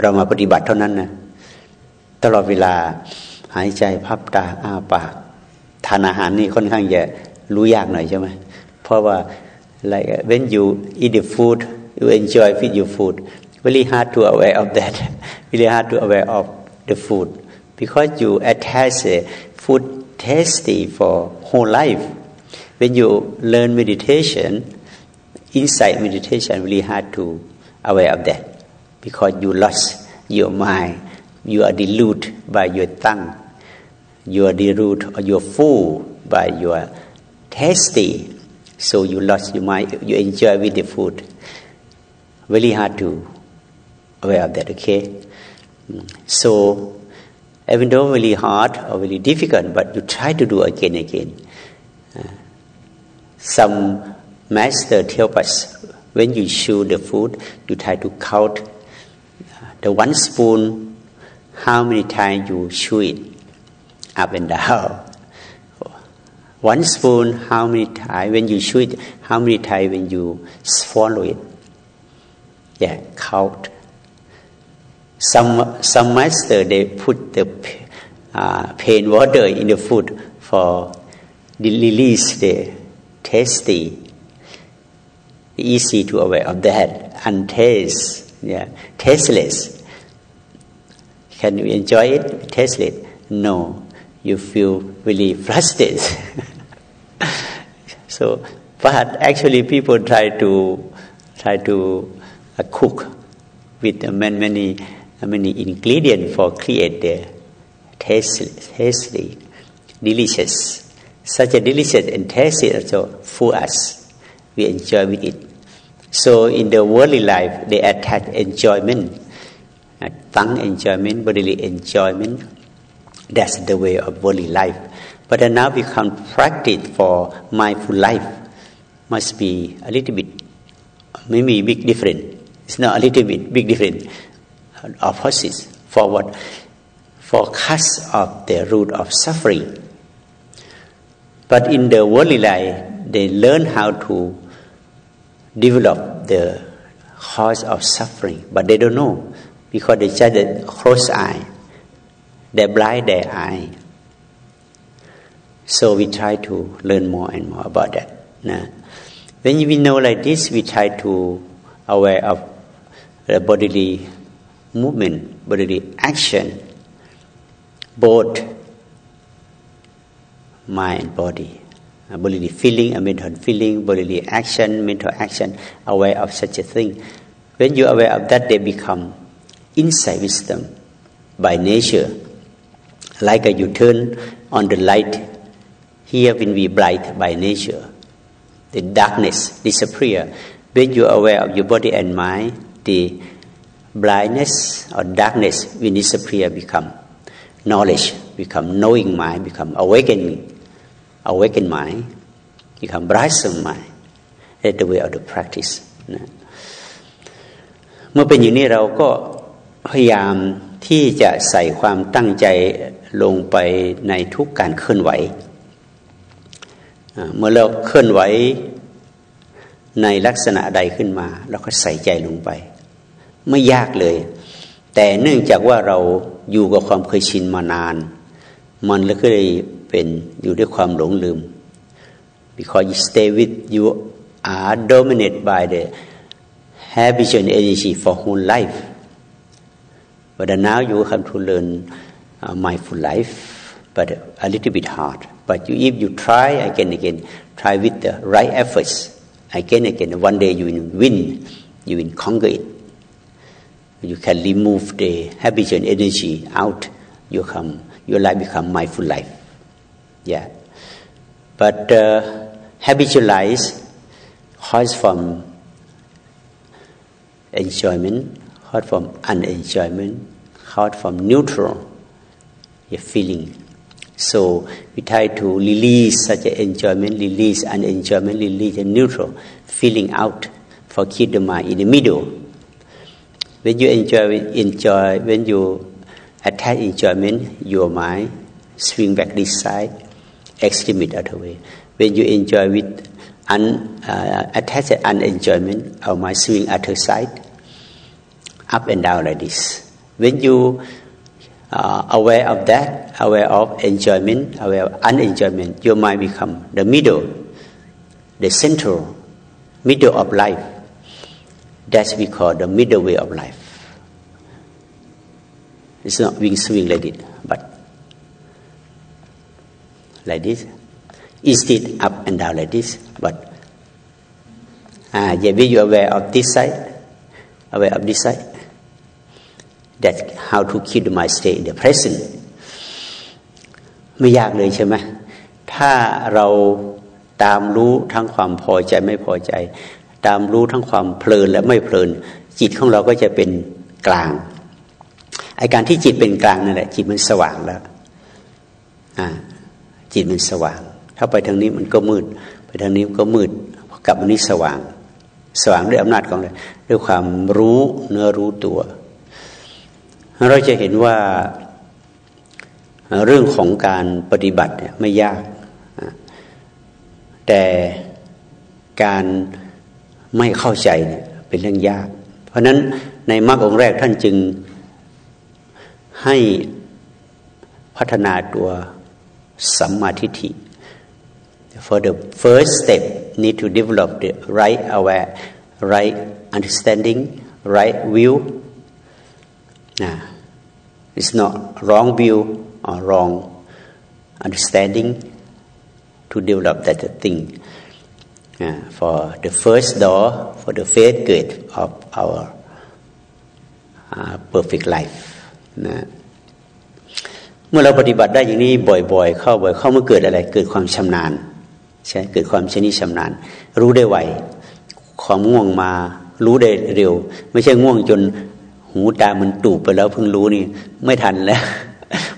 เรามาปฏิบัติเท่านั้นนะตลอดเวลา หายใจพับตาอ้าปาก ทานอาหารนี่ค่อนข้างจะรู้ยากหน่อยใช่ไหมเพราะว่า like when you eat the food you enjoy with your food very hard to aware of that very hard to aware of the food because you attach food tasty for whole life when you learn meditation inside meditation really hard to aware of that because you lost your mind you are deluded by your tongue you are deluded or you're fooled by your tasty, so you lost your mind, you enjoy with the food. Very hard to aware of that, okay? So, even though really hard or really difficult, but you try to do again and again. Uh, some master help us when you chew the food, you try to count the one spoon, how many times you chew it up and down. One spoon, how many times when you chew it, how many times when you swallow it? Yeah, count. Some some master they put the uh, pain water in the food for release the tasty. Easy to aware of that. Untaste, yeah, tasteless. Can you enjoy it? Tasteless? No you feel really frustrated. so but actually people try to try to uh, cook with many many many ingredients for create the tasty, tasty delicious such a delicious and tasty also for us we enjoy with it so in the worldly life they attach enjoyment uh, tongue enjoyment bodily enjoyment that's the way of worldly life but now we can practice for mindful life must be a little bit maybe big different. It's not a little bit big different. Opposites for what? For cause of the root of suffering. But in the worldly life, they learn how to develop the cause of suffering, but they don't know because they just close eye, they blind their eye. So we try to learn more and more about that. When we know like this, we try to aware of the bodily movement, bodily action, both mind and body, uh, bodily feeling and mental feeling, bodily action, mental action, aware of such a thing. When you are aware of that, they become insight wisdom by nature Like you turn on the light here when we bright by nature the darkness disappear. When you are aware of your body and mind, the blindness or darkness will disappear, become knowledge, become knowing mind, become awakening, awakened mind, become blossom mind. That's the way of the practice นะเมื่อเป็นอย่างนี้เราก็พยายามที่จะใส่ความตั้งใจ ลงไปในทุกการเคลื่อนไหว เมื่อเราเคลื่อนไหวในลักษณะใดขึ้นมาเราก็ใส่ใจลงไป ไม่ยากเลย แต่เนื่องจากว่าเราอยู่กับความเคยชินมานาน มันเลยก็เลยเป็นอยู่ด้วยความหลงลืม because you stay with you are dominated by the habitual energy for whole life but now you have to learn uh, mindful life but a little bit hard But you, if you try again again, try with the right efforts, again again, one day you will win, you will conquer it. You can remove the habitual energy out. You come, your life become mindful life. Yeah. But uh, habitualize comes from enjoyment, comes from unenjoyment, comes from neutral your feeling so we try to release such an enjoyment, release an enjoyment, release a neutral, feeling out for keep the mind in the middle. When you enjoy, enjoy when you attach enjoyment, your mind swing back this side, extreme it other way. When you enjoy with un, uh, attach unenjoyment, our mind swing other side, up and down like this. When you uh, aware of that, aware of enjoyment, aware of unenjoyment, your mind become the middle, the central, middle of life. That's we call the middle way of life. It's not being swing like it, but like this. Instead up and down like this, but uh, yeah, be you aware of this side, aware of this side, that how to keep my stay in the present ไม่ยากเลยใช่ไหมถ้าเราตามรู้ทั้งความพอใจไม่พอใจ ตามรู้ทั้งความเพลินและไม่เพลิน จิตของเราก็จะเป็นกลางไอการที่จิตเป็นกลางนั่นแหละ จิตมันสว่างแล้วอ่าจิตมันสว่าง ถ้าไปทางนี้มันก็มืด ไปทางนี้มันก็มืดกลับมานี้สว่าง สว่างด้วยอำนาจของอะไรด้วยความรู้เนื้อรู้ตัว เราจะเห็นว่าเรื่องของการปฏิบัติไม่ยาก แต่การไม่เข้าใจเนี่ยเป็นเรื่องยาก เพราะนั้นในมรรคองแรกท่านจึงให้พัฒนาตัวสัมมาทิฏฐิ for the first step need to develop the right aware right understanding right view it's not wrong view or wrong understanding to develop that thing uh, for the first door for the faith gate of our uh, perfect life นะเมื่อเราปฏิบัติได้อย่างนี้บ่อย ๆ เข้าบ่อยเข้าเมื่อเกิดอะไร เกิดความชำนาญใช่เกิดความชนิดชำนาญ รู้ได้ไวความง่วงมารู้ได้เร็ว ไม่ใช่ง่วงจน หูตามันตูบไปแล้วเพิ่งรู้นี่ไม่ทันแล้ว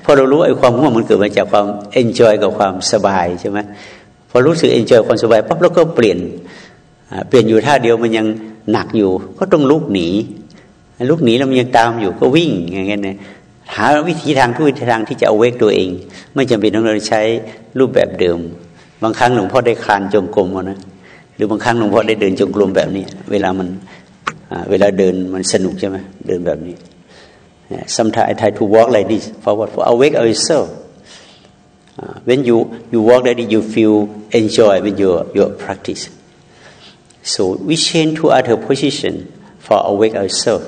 พอเรารู้ไอ้ความง่วงมันเกิดมาจากความenjoy กับความสบายใช่ไหมพอรู้สึก enjoy ความสบายปั๊บแล้วก็เปลี่ยนเปลี่ยนอยู่ท่าเดียวมันยังหนักอยู่ ก็ต้องลุกหนีลุกหนีแล้วมันยังตามอยู่ก็วิ่งอย่างเงี้ยนะหาวิธีทางทุกวิธีทางที่จะ awake ตัวเอง ไม่จำเป็นต้องเราใช้รูปแบบเดิม บางครั้งหลวงพ่อได้คลานจงกรมนะหรือบางครั้งหลวงพ่อได้เดินจงกรมแบบนี้ เวลามัน เวลาเดินมันสนุกใช่ไหมเดินแบบนี้ sometimes I try to walk like this forward for awake ourselves uh, when you you walk like this you feel enjoy with your your practice so we change to other position for awake ourselves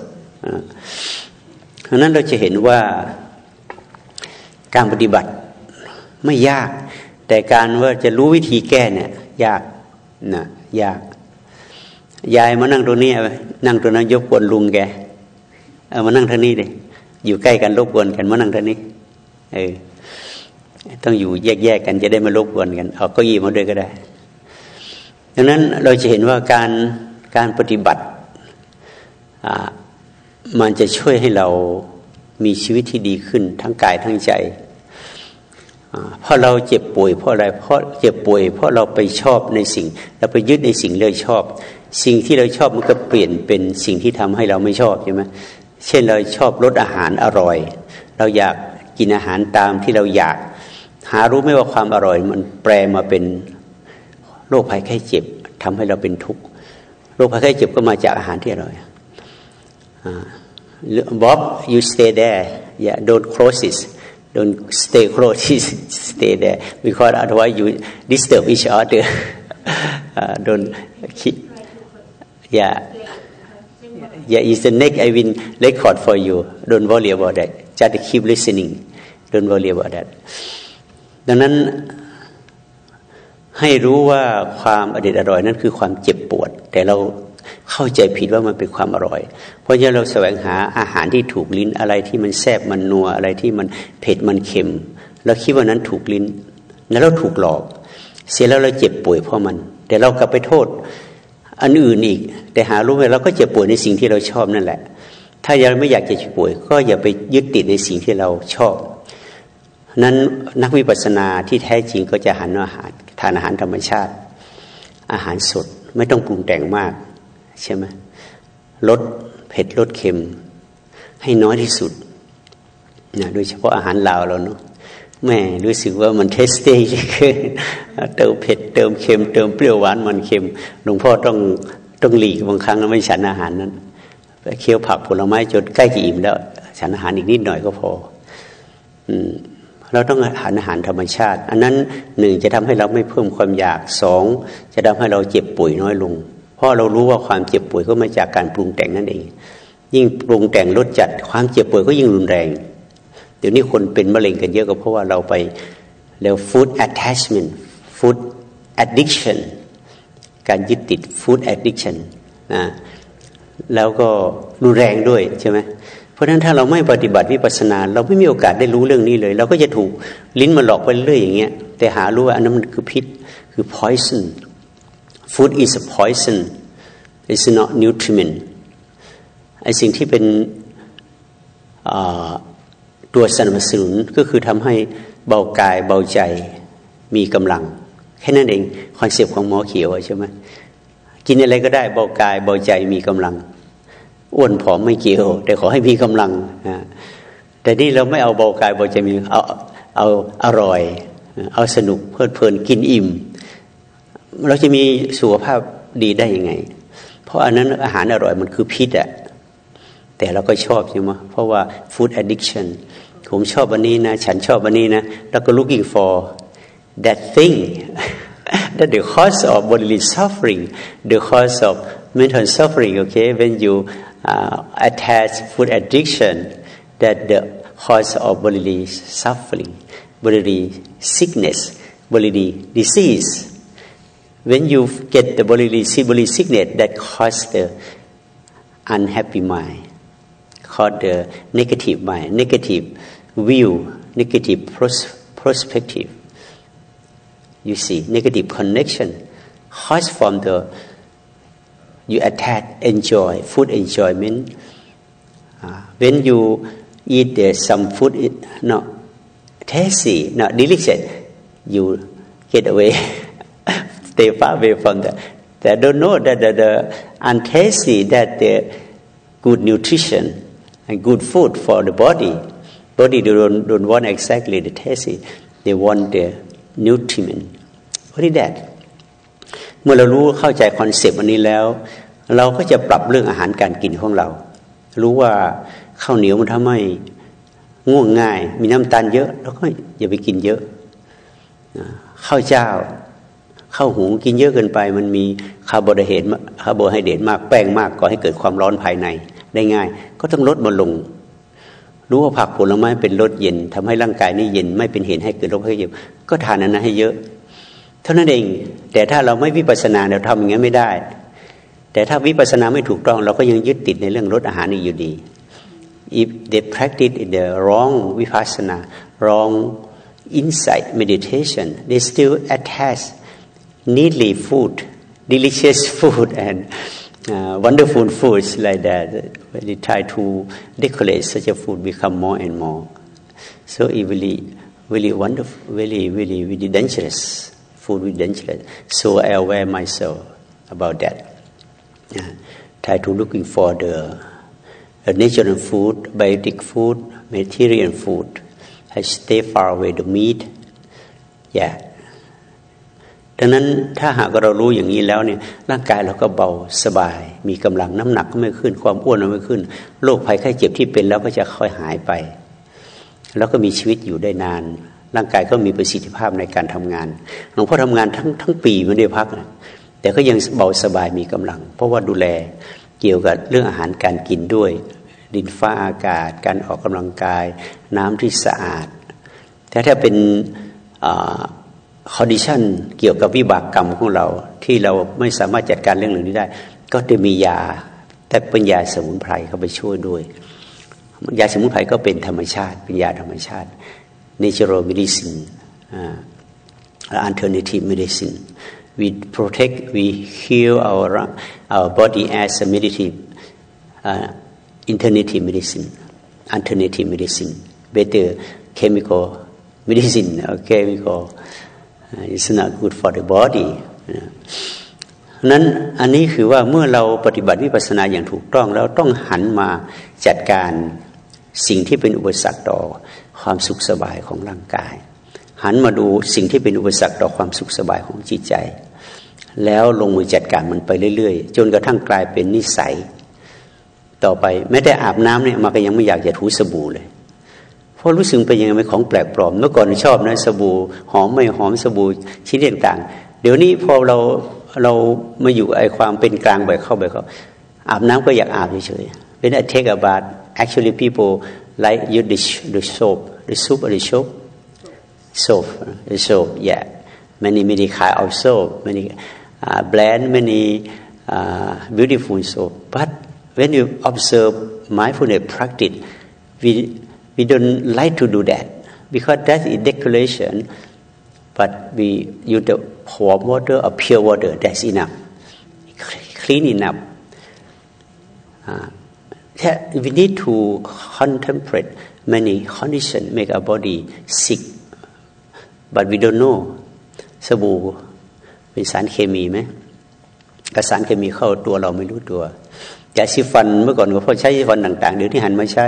เพราะนั้นเราจะเห็นว่าการปฏิบัติไม่ยาก แต่การว่าจะรู้วิธีแก้เนี่ยยากนะยาก ยายมานั่งตรงนี้นั่งตรงนั้นยกวนลุงแกเอามานั่งทางนี้เลยอยู่ใกล้กันรบกวนกันมานั่งทางนี้ เออ ต้องอยู่แยกๆกันจะได้ไม่รบกวนกันเอาก็ยีมาด้วยก็ได้ ดังนั้นเราจะเห็นว่าการการปฏิบัติมันจะช่วยให้เรามีชีวิตที่ดีขึ้น ทั้งกายทั้งใจเพราะเราเจ็บป่วยเพราะอะไรเพราะเจ็บป่วย เพราะเราไปชอบในสิ่ง เราไปยึดในสิ่งเราชอบ สิ่งที่เราชอบมันก็เปลี่ยนเป็นสิ่งที่ทำให้เราไม่ชอบใช่ไหมเช่นเราชอบรสอาหารอร่อย เราอยากกินอาหารตามที่เราอยาก หารู้ไม่ว่าความอร่อย มันแปลมาเป็นโรคภัยไข้เจ็บทำให้เราเป็นทุกข์โรคภัยไข้เจ็บก็มาจากอาหารที่อร่อย Bob, you stay there. Yeah, don't close it. Don't stay close. stay there because otherwise you disturb each other. uh, don't keep. Yeah. Yeah, it's the next I will record for you. Don't worry about that. Just keep listening. Don't worry about that. ดังนั้นให้รู้ว่าความอดีตอร่อยนั้นคือความเจ็บปวด แต่เราเข้าใจผิดว่ามันเป็นความอร่อย เพราะฉะนั้นเราแสวงหาอาหารที่ถูกลิ้นอะไรที่มันแซ่บมันนัวอะไรที่มันเผ็ดมันเค็มเราคิดว่านั้นถูกลิ้น แล้วเราถูกหลอก เสียแล้วเราเจ็บป่วยเพราะมัน แต่เรากลับไปโทษ อันอื่นอีก แต่หารู้ไหมเราก็เจ็บป่วยในสิ่งที่เราชอบนั่นแหละ ถ้ายังไม่อยากจะเจ็บป่วย ก็อย่าไปยึดติดในสิ่งที่เราชอบ นั้นนักวิปัสสนาที่แท้จริงก็จะหันอาหารทานอาหารธรรมชาติ อาหารสดไม่ต้องปรุงแต่งมาก ใช่ไหมลดเผ็ดลดเค็ม ให้น้อยที่สุดนะโดยเฉพาะอาหารลาวเราเนาะ แม่รู้สึกว่ามันเทสตี้คือเติมเผ็ดเติมเค็มเติมเปรี้ยวหวานมันเค็มหลวงพ่อต้องต้องหลีกบางครั้งไม่ฉันอาหารนั้นเคี้ยวผักผลไม้จนใกล้จะอิ่มแล้ว ฉันอาหารอีกนิดหน่อยก็พอ อืมเราต้องหารอาหารธรรมชาติ อันนั้นหนึ่งจะทำให้เราไม่เพิ่มความอยากสองจะทำให้เราเจ็บป่วยน้อยลง เพราะเรารู้ว่าความเจ็บป่วยก็มาจากการปรุงแต่งนั่นเอง ยิ่งปรุงแต่งลดจัด ความเจ็บป่วยก็ยิ่งรุนแรง เดี๋ยวนี้คนเป็นมะเร็งกันเยอะก็เพราะว่าเราไปเรียก food attachment food addiction การยึดติด food addiction นะแล้วก็รุนแรงด้วยใช่ไหมเพราะฉะนั้นถ้าเราไม่ปฏิบัติวิปัสสนา เราไม่มีโอกาสได้รู้เรื่องนี้เลย เราก็จะถูกลิ้นมันหลอกไปเรื่อยอย่างเงี้ย แต่ถ้ารู้ว่าอันนั้นมันคือพิษคือ poison food is a poison it's not nutriment ไอสิ่งที่เป็น ตัวสนับสนุนก็คือทำให้เบากายเบาใจมีกำลัง แค่นั้นเองคอนเซปต์ของหมอเขียวใช่ไหมกินอะไรก็ได้เบากายเบาใจมีกำลังอ้วนผอมไม่เกี่ยว แต่ขอให้มีกำลังแต่นี่เราไม่เอาเบากายเบาใจมีเอาเอาอร่อย เอาสนุกเพลิดเพลินกินอิ่ม เราจะมีสุขภาพดีได้ยังไง เพราะอันนั้นอาหารอร่อยมันคือพิษอะแต่เราก็ชอบใช่ไหมเพราะว่า food addiction ผมชอบอันนี้นะ ฉันชอบอันนี้นะ แล้วก็ looking for that thing that the cause of bodily suffering the cause of mental suffering okay when you uh, attach food addiction that the cause of bodily suffering bodily sickness bodily disease when you get the bodily, bodily sickness that cause the unhappy mind, cause the negative mind, negative view, negative pros- perspective. You see, negative connection cause from the you attach enjoy food enjoyment. Uh, when you eat there some food, not tasty, not delicious, you get away. stay far away from that. They don't know that the, the untasty, that the good nutrition and good food for the body. Body don't, don't want exactly the tasty. They want the nutriment. What is that? เมื่อเรารู้เข้าใจคอนเซปต์อันนี้แล้ว เราก็จะปรับเรื่องอาหารการกินของเรา รู้ว่าข้าวเหนียวมันทำให้ง่วงง่าย มีน้ำตาลเยอะ แล้วก็อย่าไปกินเยอะข้าวเจ้าข้าวหุงกินเยอะเกินไป มันมีคาร์โบไฮเดรตคาร์โบไฮเดรตมากแป้งมากก็ให้เกิดความร้อนภายในได้ง่าย ก็ต้องลดมันลง รู้ว่าผักผลไม้เป็นรสเย็นทำให้ร่างกายนี่เย็น ไม่เป็นเหตุให้เกิดโรคภัยเย็นก็ทานอันนั้นให้เยอะ เท่านั้นเอง แต่ถ้าเราไม่วิปัสสนาเราทำอย่างนี้ไม่ได้ แต่ถ้าวิปัสสนาไม่ถูกต้อง เราก็ยังยึดติดในเรื่องรสอาหารนี้อยู่ดี if they practice the wrong vipassana wrong insight meditation they still attach neatly food, delicious food, and uh, wonderful foods like that. When they try to decorate such a food, become more and more. So it really, really wonderful, really, really, really dangerous. Food is dangerous. So I aware myself about that. Uh, try to looking for the uh, natural food, biotic food, material food. I stay far away the meat. Yeah, ดังนั้นถ้าหากเรารู้อย่างนี้แล้วเนี่ยร่างกายเราก็เบาสบาย มีกำลังน้ำหนักก็ไม่ขึ้น ความอ้วนก็ไม่ขึ้นโรคภัยไข้เจ็บที่เป็นแล้วก็จะค่อยหายไป แล้วก็มีชีวิตอยู่ได้นาน ร่างกายก็มีประสิทธิภาพในการทำงานหลวงพ่อทำงานทั้งทั้งปีไม่ได้พักนะแต่ก็ยังเบาสบายมีกำลัง เพราะว่าดูแลเกี่ยวกับเรื่องอาหารการกินด้วย ดินฟ้าอากาศ การออกกำลังกาย น้ำที่สะอาดแต่ถ้าเป็น condition เกี่ยวกับวิบากกรรมของเรา ที่เราไม่สามารถจัดการเรื่องเหล่านี้ได้ ก็จะมียา แต่เป็นยาสมุนไพรเข้าไปช่วยด้วย ยาสมุนไพรก็เป็นธรรมชาติ เป็นยาธรรมชาติ natural medicine alternative medicine we protect we heal our our body as a meditative uh, alternative medicine alternative medicine better chemical medicine or chemical it's not good for the body นั้นอันนี้คือว่าเมื่อเราปฏิบัติวิปัสสนาอย่างถูกต้อง แล้วต้องหันมาจัดการสิ่งที่เป็นอุปสรรคต่อความสุขสบายของร่างกาย หันมาดูสิ่งที่เป็นอุปสรรคต่อความสุขสบายของจิตใจ แล้วลงมือจัดการมันไปเรื่อยๆ จนกระทั่งกลายเป็นนิสัย ต่อไปแม้แต่อาบน้ำเนี่ยมาก็ยังไม่อยากจะถูสบู่เลย ราะรู้สึกเป็นยังไงเป็นของแปลกปลอมเมื่อก่อนชอบนะสบู่หอมไม่หอมสบู่ชิ้นต่างๆ เดี๋ยวนี้พอเราเรามาอยู่ไอความเป็นกลางไปเข้าไปเขาอาบน้ำก็อยากอาบเฉยๆ When I take a bath actually people like you the the soap the soup or the soap soap the soap yeah many many kind of soap many uh, blend many uh, beautiful soap but when you observe mindfulness practice we We don't like to do that because that is decoration, but we use the warm water or pure water, that's enough. Clean enough. Uh, we need to contemplate many conditions make our body sick, but we don't know สบู่เป็นสารเคมีไหมกระสารเคมีเข้าตัวเราไม่รู้ตัว ยาสีฟันเมื่อก่อนก็พ่อใช้ฟันต่าง ๆ เดี๋ยวที่หันมาใช้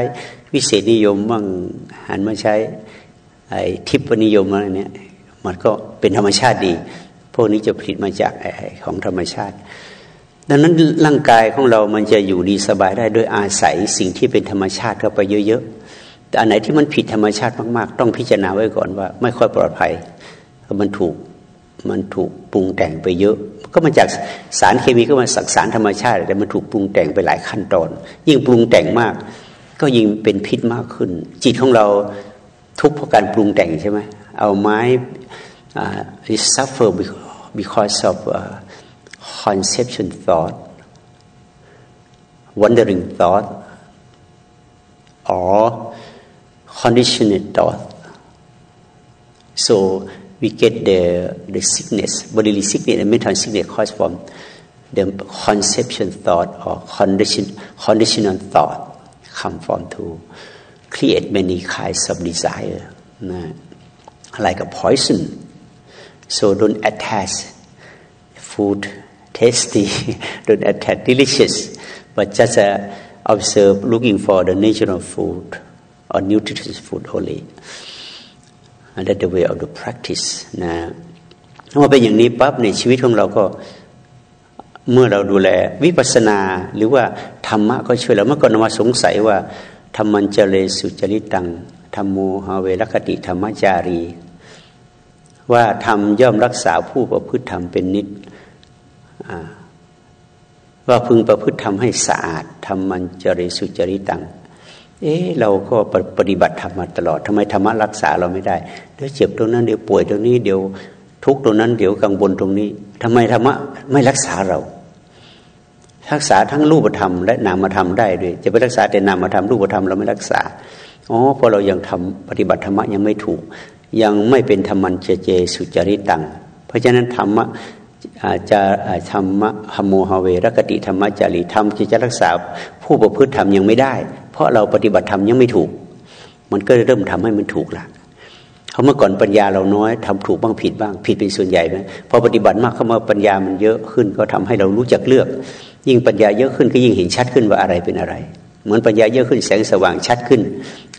วิเศษนิยมบ้างหันมาใช้ไอ้ทิพนิยมอะไรเนี่ยมันก็เป็นธรรมชาติดี พวกนี้จะผลิตมาจากของธรรมชาติ ดังนั้นร่างกายของเรามันจะอยู่ดีสบายได้ด้วยอาศัยสิ่งที่เป็นธรรมชาติเข้าไปเยอะๆแต่อันไหนที่มันผิดธรรมชาติมากๆ ต้องพิจารณาไว้ก่อนว่า ไม่ค่อยปลอดภัยมันถูกมันถูกปรุงแต่งไปเยอะ ก็มาจากสารเคมีก็มาสักสารธรรมชาติ แต่มันถูกปรุงแต่งไปหลายขั้นตอน ยิ่งปรุงแต่งมาก ก็ยิ่งเป็นพิษมากขึ้น จิตของเราทุกข์เพราะการปรุงแต่งใช่ไหมเอาไม้ it suffer because of uh, conception thought, wandering thought, or conditioned thought. So we get the, the sickness, bodily sickness and mental sickness caused from the conception thought or condition, conditional thought come from to create many kinds of desire, like a poison. So don't attach food tasty, don't attach delicious, but just uh, observe looking for the natural food or nutritious food only. That's the way of the practice นะถ้ามาเป็นอย่างนี้ปั๊บในชีวิตของเราก็เมื่อเราดูแลวิปัสนาหรือว่าธรรมะก็ช่วยเราเมื่อก่อนมาสงสัยว่าธรรมันเจเลสุจริตังธรรมโมหาเวรคติธรรมจารี ว่าธรรมย่อมรักษาผู้ประพฤติธรรมเป็นนิดว่าพึงประพฤติทำให้สะอาดทำมันจริสุจริตัง เอ๊เราก็ปฏิบัติธรรมมาตลอดทำไมธรรมะรักษาเราไม่ได้เดี๋ยวเจ็บตรงนั้นเดี๋ยวป่วยตรงนี้เดี๋ยวทุกตรงนั้นเดี๋ยวกังวลตรงนี้ทำไมธรรมะไม่รักษาเรา รักษาทั้งรูปธรรมและนามธรรมได้ด้วย จะไปรักษาแต่นามธรรมรูปธรรมเราไม่รักษาอ๋อเพราะเรายังทำปฏิบัติธรรมะยังไม่ถูก ยังไม่เป็นธรรมันเจเจสุจริตัง เพราะฉะนั้นธรรมะอาจะธรรมะฮโมฮาเวรกติธรรมจารีธรรมที่จะรักษาผู้ประพฤติธรรมยังไม่ได้ ราะเราปฏิบัติธรรมยังไม่ถูก มันก็เริ่มทำให้มันถูกละเขาเมื่อก่อนปัญญาเราน้อยทำถูกบ้างผิดบ้าง ผิดเป็นส่วนใหญ่ไหมพอปฏิบัติมากเข้ามาปัญญามันเยอะขึ้น ก็ทำให้เรารู้จักเลือก ยิ่งปัญญาเยอะขึ้นก็ยิ่งเห็นชัดขึ้นว่าอะไรเป็นอะไร เหมือนปัญญาเยอะขึ้นแสงสว่างชัดขึ้น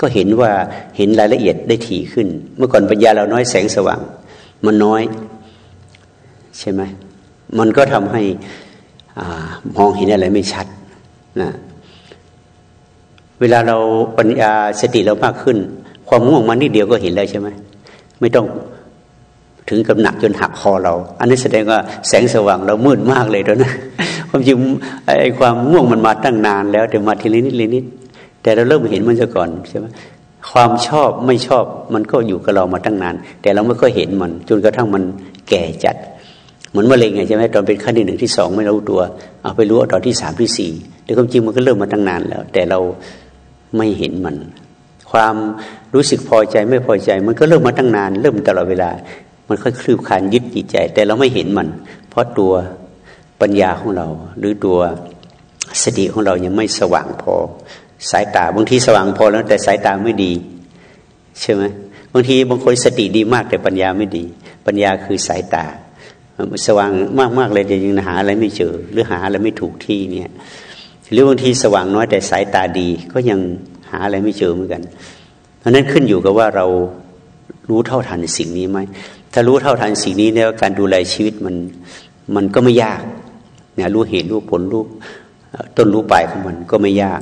ก็เห็นว่าเห็นรายละเอียดได้ถี่ขึ้น เมื่อก่อนปัญญาเราน้อยแสงสว่าง มันน้อยใช่ไหมมันก็ทำให้มองเห็นอะไรไม่ชัดนะ เวลาเราปัญญาสติเรามากขึ้น ความง่วงมันนิดเดียวก็เห็นแล้วใช่ไหมไม่ต้องถึงกับหนักจนหักคอเรา อันนี้แสดงว่าแสงสว่างเรามืดมากเลยแล้วนะความจริงไอ้ความง่วงมันมาตั้งนานแล้วแต่มาทีละนิดละนิด แต่เราเริ่มเห็นมันซะก่อนใช่ไหมความชอบไม่ชอบมันก็อยู่กับเรามาตั้งนาน แต่เราไม่ค่อยเห็นมัน จนกระทั่งมันแก่จัด เหมือนมะเร็งไงใช่ไหมตอนเป็นขั้นที่หนึ่งที่สองไม่รู้ตัว เอาไปรู้ตอนที่สามที่สี่แต่ความจริงมันก็เริ่มมาตั้งนานแล้ว แต่เรา ไม่เห็นมัน ความรู้สึกพอใจไม่พอใจ มันก็เริ่มมาตั้งนาน เริ่มตลอดเวลา มันค่อยคลืบคลานยึดจิตใจ แต่เราไม่เห็นมัน เพราะตัวปัญญาของเรา หรือตัวสติของเรายังไม่สว่างพอ สายตาบางทีสว่างพอแล้วแต่สายตาไม่ดี ใช่ไหมบางทีบางคนสติดีมากแต่ปัญญาไม่ดี ปัญญาคือสายตา สว่างมากๆเลยแต่ยังหาอะไรไม่เจอ หรือหาอะไรไม่ถูกที่เนี่ย หรือบางทีสว่างน้อยแต่สายตาดี ก็ยังหาอะไรไม่เจอเหมือนกัน เพราะนั้นขึ้นอยู่กับว่าเรารู้เท่าทันสิ่งนี้ไหมถ้ารู้เท่าทันสิ่งนี้แล้วการดูแลชีวิตมันมันก็ไม่ยากเนี่ยรู้เหตุรู้ผลรู้ต้นรู้ปลายของมันก็ไม่ยาก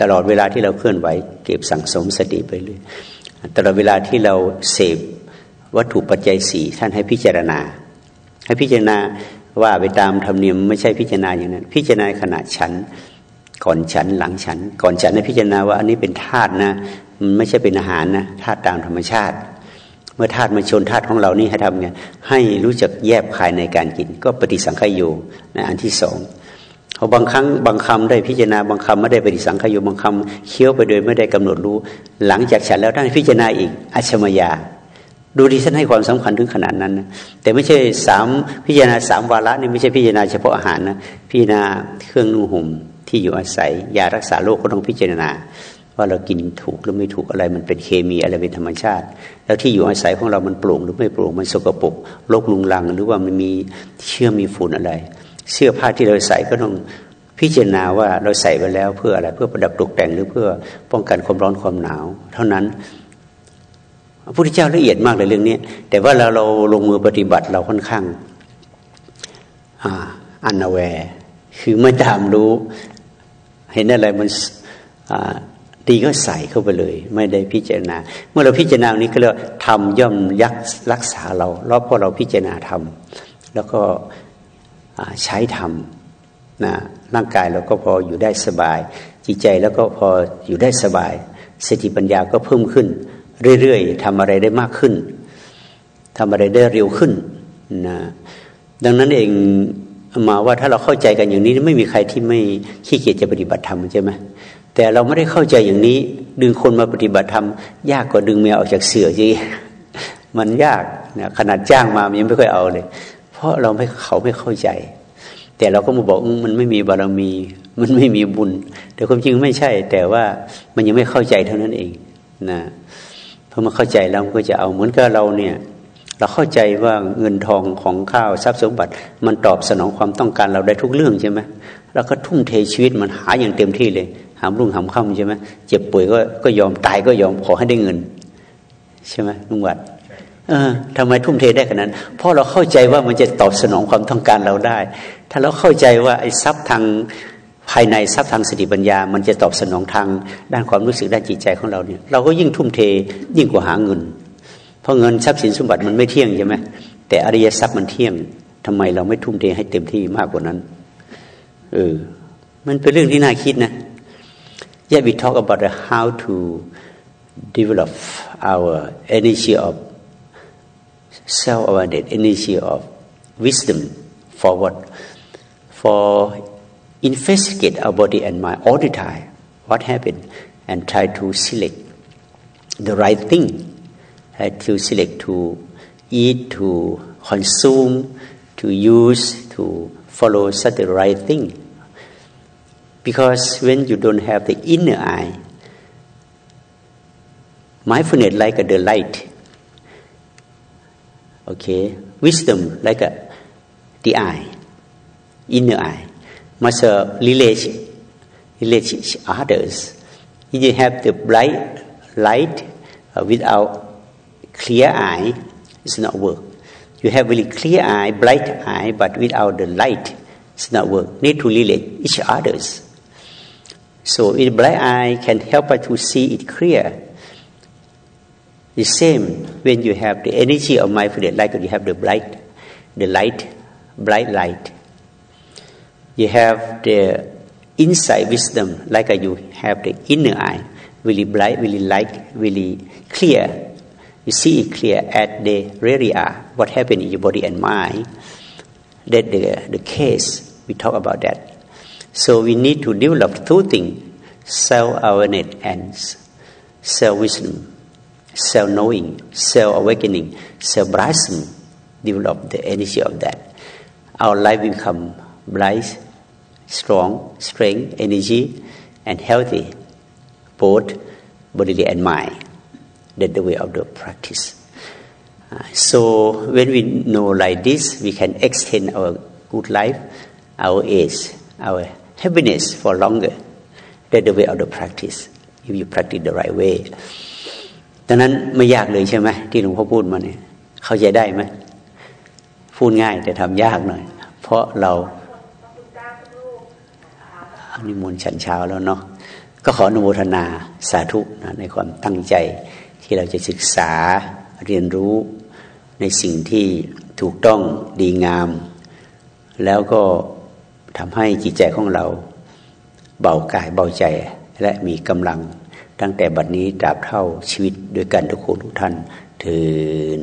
ตลอดเวลาที่เราเคลื่อนไหว เก็บสั่งสมสติไปเลยตลอดเวลาที่เราเสพวัตถุปัจจัยสี่ท่านให้พิจารณา ให้พิจารณาว่าไปตามธรรมเนียมไม่ใช่พิจารณาอย่างนั้น พิจารณาขณะฉัน ก่อนฉันหลังฉัน ก่อนฉันให้พิจารณาว่าอันนี้เป็นธาตุนะมันไม่ใช่เป็นอาหารนะธาตุตามธรรมชาติ เมื่อธาตุมาชนธาตุของเรานี่ให้ทำไงให้รู้จักแยบคายในการกิน ก็ปฏิสังขยโยนะอันที่สองเขาบางครั้งบางคำได้พิจารณาบางคำไม่ได้ปฏิสังขยโยบางคำเคี้ยวไปโดยไม่ได้กำหนดรู้ หลังจากฉันแล้วท่านพิจารณาอีกอัชมยาดูดิฉันให้ความสำคัญถึงขนาดนั้นนะแต่ไม่ใช่สามพิจารณาสามวาระนี่ไม่ใช่พิจารณาเฉพาะอาหารนะพิจารณาเครื่องนุ่งห่ม ที่อยู่อาศัย ยารักษาโรคก็ต้องพิจารณา ว่าเรากินถูกหรือไม่ถูกอะไรมันเป็นเคมีอะไรเป็นธรรมชาติ แล้วที่อยู่อาศัยของเรามันโปร่งหรือไม่โปร่งมันสกปรกโรคลุงลัง หรือว่ามันมีเชื้อมีฝุ่นอะไร เสื้อผ้าที่เราใส่ก็ต้องพิจารณาว่าเราใส่ไปแล้วเพื่ออะไรเพื่อประดับตกแต่งหรือเพื่อป้องกันความร้อนความหนาว เท่านั้นพระพุทธเจ้าละเอียดมากเลยเรื่องนี้แต่ว่าเราเราลงมือปฏิบัติเราค่อนข้างอันนาแวร์คือไม่ตามรู้ เห็นอะไรมันดีก็ใส่เข้าไปเลย ไม่ได้พิจารณา เมื่อเราพิจารณานี้ก็เรียกทำย่อมยักรักษาเรารอบพอเราพิจารณาทำแล้วก็ใช้ทำนะร่างกายเราก็พออยู่ได้สบาย จิตใจแล้วก็พออยู่ได้สบายสติปัญญาก็เพิ่มขึ้น เรื่อยๆทำอะไรได้มากขึ้นทำอะไรได้เร็วขึ้นนะดังนั้นเอง มาว่าถ้าเราเข้าใจกันอย่างนี้ไม่มีใครที่ไม่ขี้เกียจจะปฏิบัติธรรมใช่ไหมแต่เราไม่ได้เข้าใจอย่างนี้ ดึงคนมาปฏิบัติธรรมยากกว่าดึงแมวออกจากเสือจีมันยากนะขนาดจ้างมามันยังไม่ค่อยเอาเลย เพราะเราไม่เขาไม่เข้าใจ แต่เราก็มาบอกมันไม่มีบารมี มันไม่มีบุญ แต่ความจริงไม่ใช่ แต่ว่ามันยังไม่เข้าใจเท่านั้นเองนะพอมาเข้าใจแล้วมันก็จะเอาเหมือนกับเราเนี่ย เราเข้าใจว่าเงินทองของข้าวทรัพย์สมบัติ มันตอบสนองความต้องการเราได้ทุกเรื่องใช่ไหมเราก็ทุ่มเทชีวิตมันหาอย่างเต็มที่เลย หามรุ่งหามค่ำใช่ไหมเจ็บป่วยก็ก็ยอมตายก็ยอมขอให้ได้เงิน ใช่ไหมลุงวัดเออทำไมทุ่มเทได้ขนาดนั้น เพราะเราเข้าใจว่ามันจะตอบสนองความต้องการเราได้ ถ้าเราเข้าใจว่าไอ้ทรัพย์ทางภายในทรัพย์ทางสติปัญญา มันจะตอบสนองทางด้านความรู้สึกด้านจิตใจของเราเนี่ย เราก็ยิ่งทุ่มเทยิ่งกว่าหาเงิน ราะเงินทรัพย์สินสมบัติมันไม่เที่ยงใช่ไหมแต่อริยทรัพย์มันเที่ยงทำไมเราไม่ทุ่มเทให้เต็มที่มากกว่านั้นเออมันเป็นเรื่องที่น่าคิดนะ Yet we talk about how to develop our energy of self-awareness, energy of wisdom for what? For investigate our body and mind all the time. What happened? And try to select the right thing had to select to eat, to consume, to use, to follow such the right thing. Because when you don't have the inner eye, mindfulness like the light, okay, wisdom like a, the eye, inner eye, must uh, relate, relate others. If you have the bright light uh, without clear eye it's not work. You have really clear eye, bright eye, but without the light, it's not work. Need to relate each others. So, in bright eye can help us to see it clear. The same when you have the energy of mindfulness, like you have the bright, the light, bright light. You have the inside wisdom, like you have the inner eye, really bright, really light, really clear you see it clear at the really are what happened in your body and mind. That the, the case, we talk about that. So we need to develop two things, self-awareness and self-wisdom, self-knowing, self-awakening, self-blossom. Develop the energy of that. Our life become bright, strong, strength, energy, and healthy, both bodily and mind. That's the way of the practice. Uh, so when we know like this, we can extend our good life, our age, our happiness for longer. That's the way of the practice. If you practice the right way. ดังนั้นไม่ยากเลยใช่ไหมที่หลวงพ่อพูดมาเนี่ยเข้าใจได้ไหมพูดง่ายแต่ทำยากหน่อย เพราะเราอันนี้มนฉันเช้าแล้วเนาะก็ขออนุโมทนาสาธุนะในความตั้งใจ ที่เราจะศึกษาเรียนรู้ในสิ่งที่ถูกต้องดีงาม แล้วก็ทำให้จิตใจของเรา เบากายเบาใจและมีกำลัง ตั้งแต่บัดนี้ตราบเท่าชีวิตด้วยกันทุกคนทุกท่านเถิน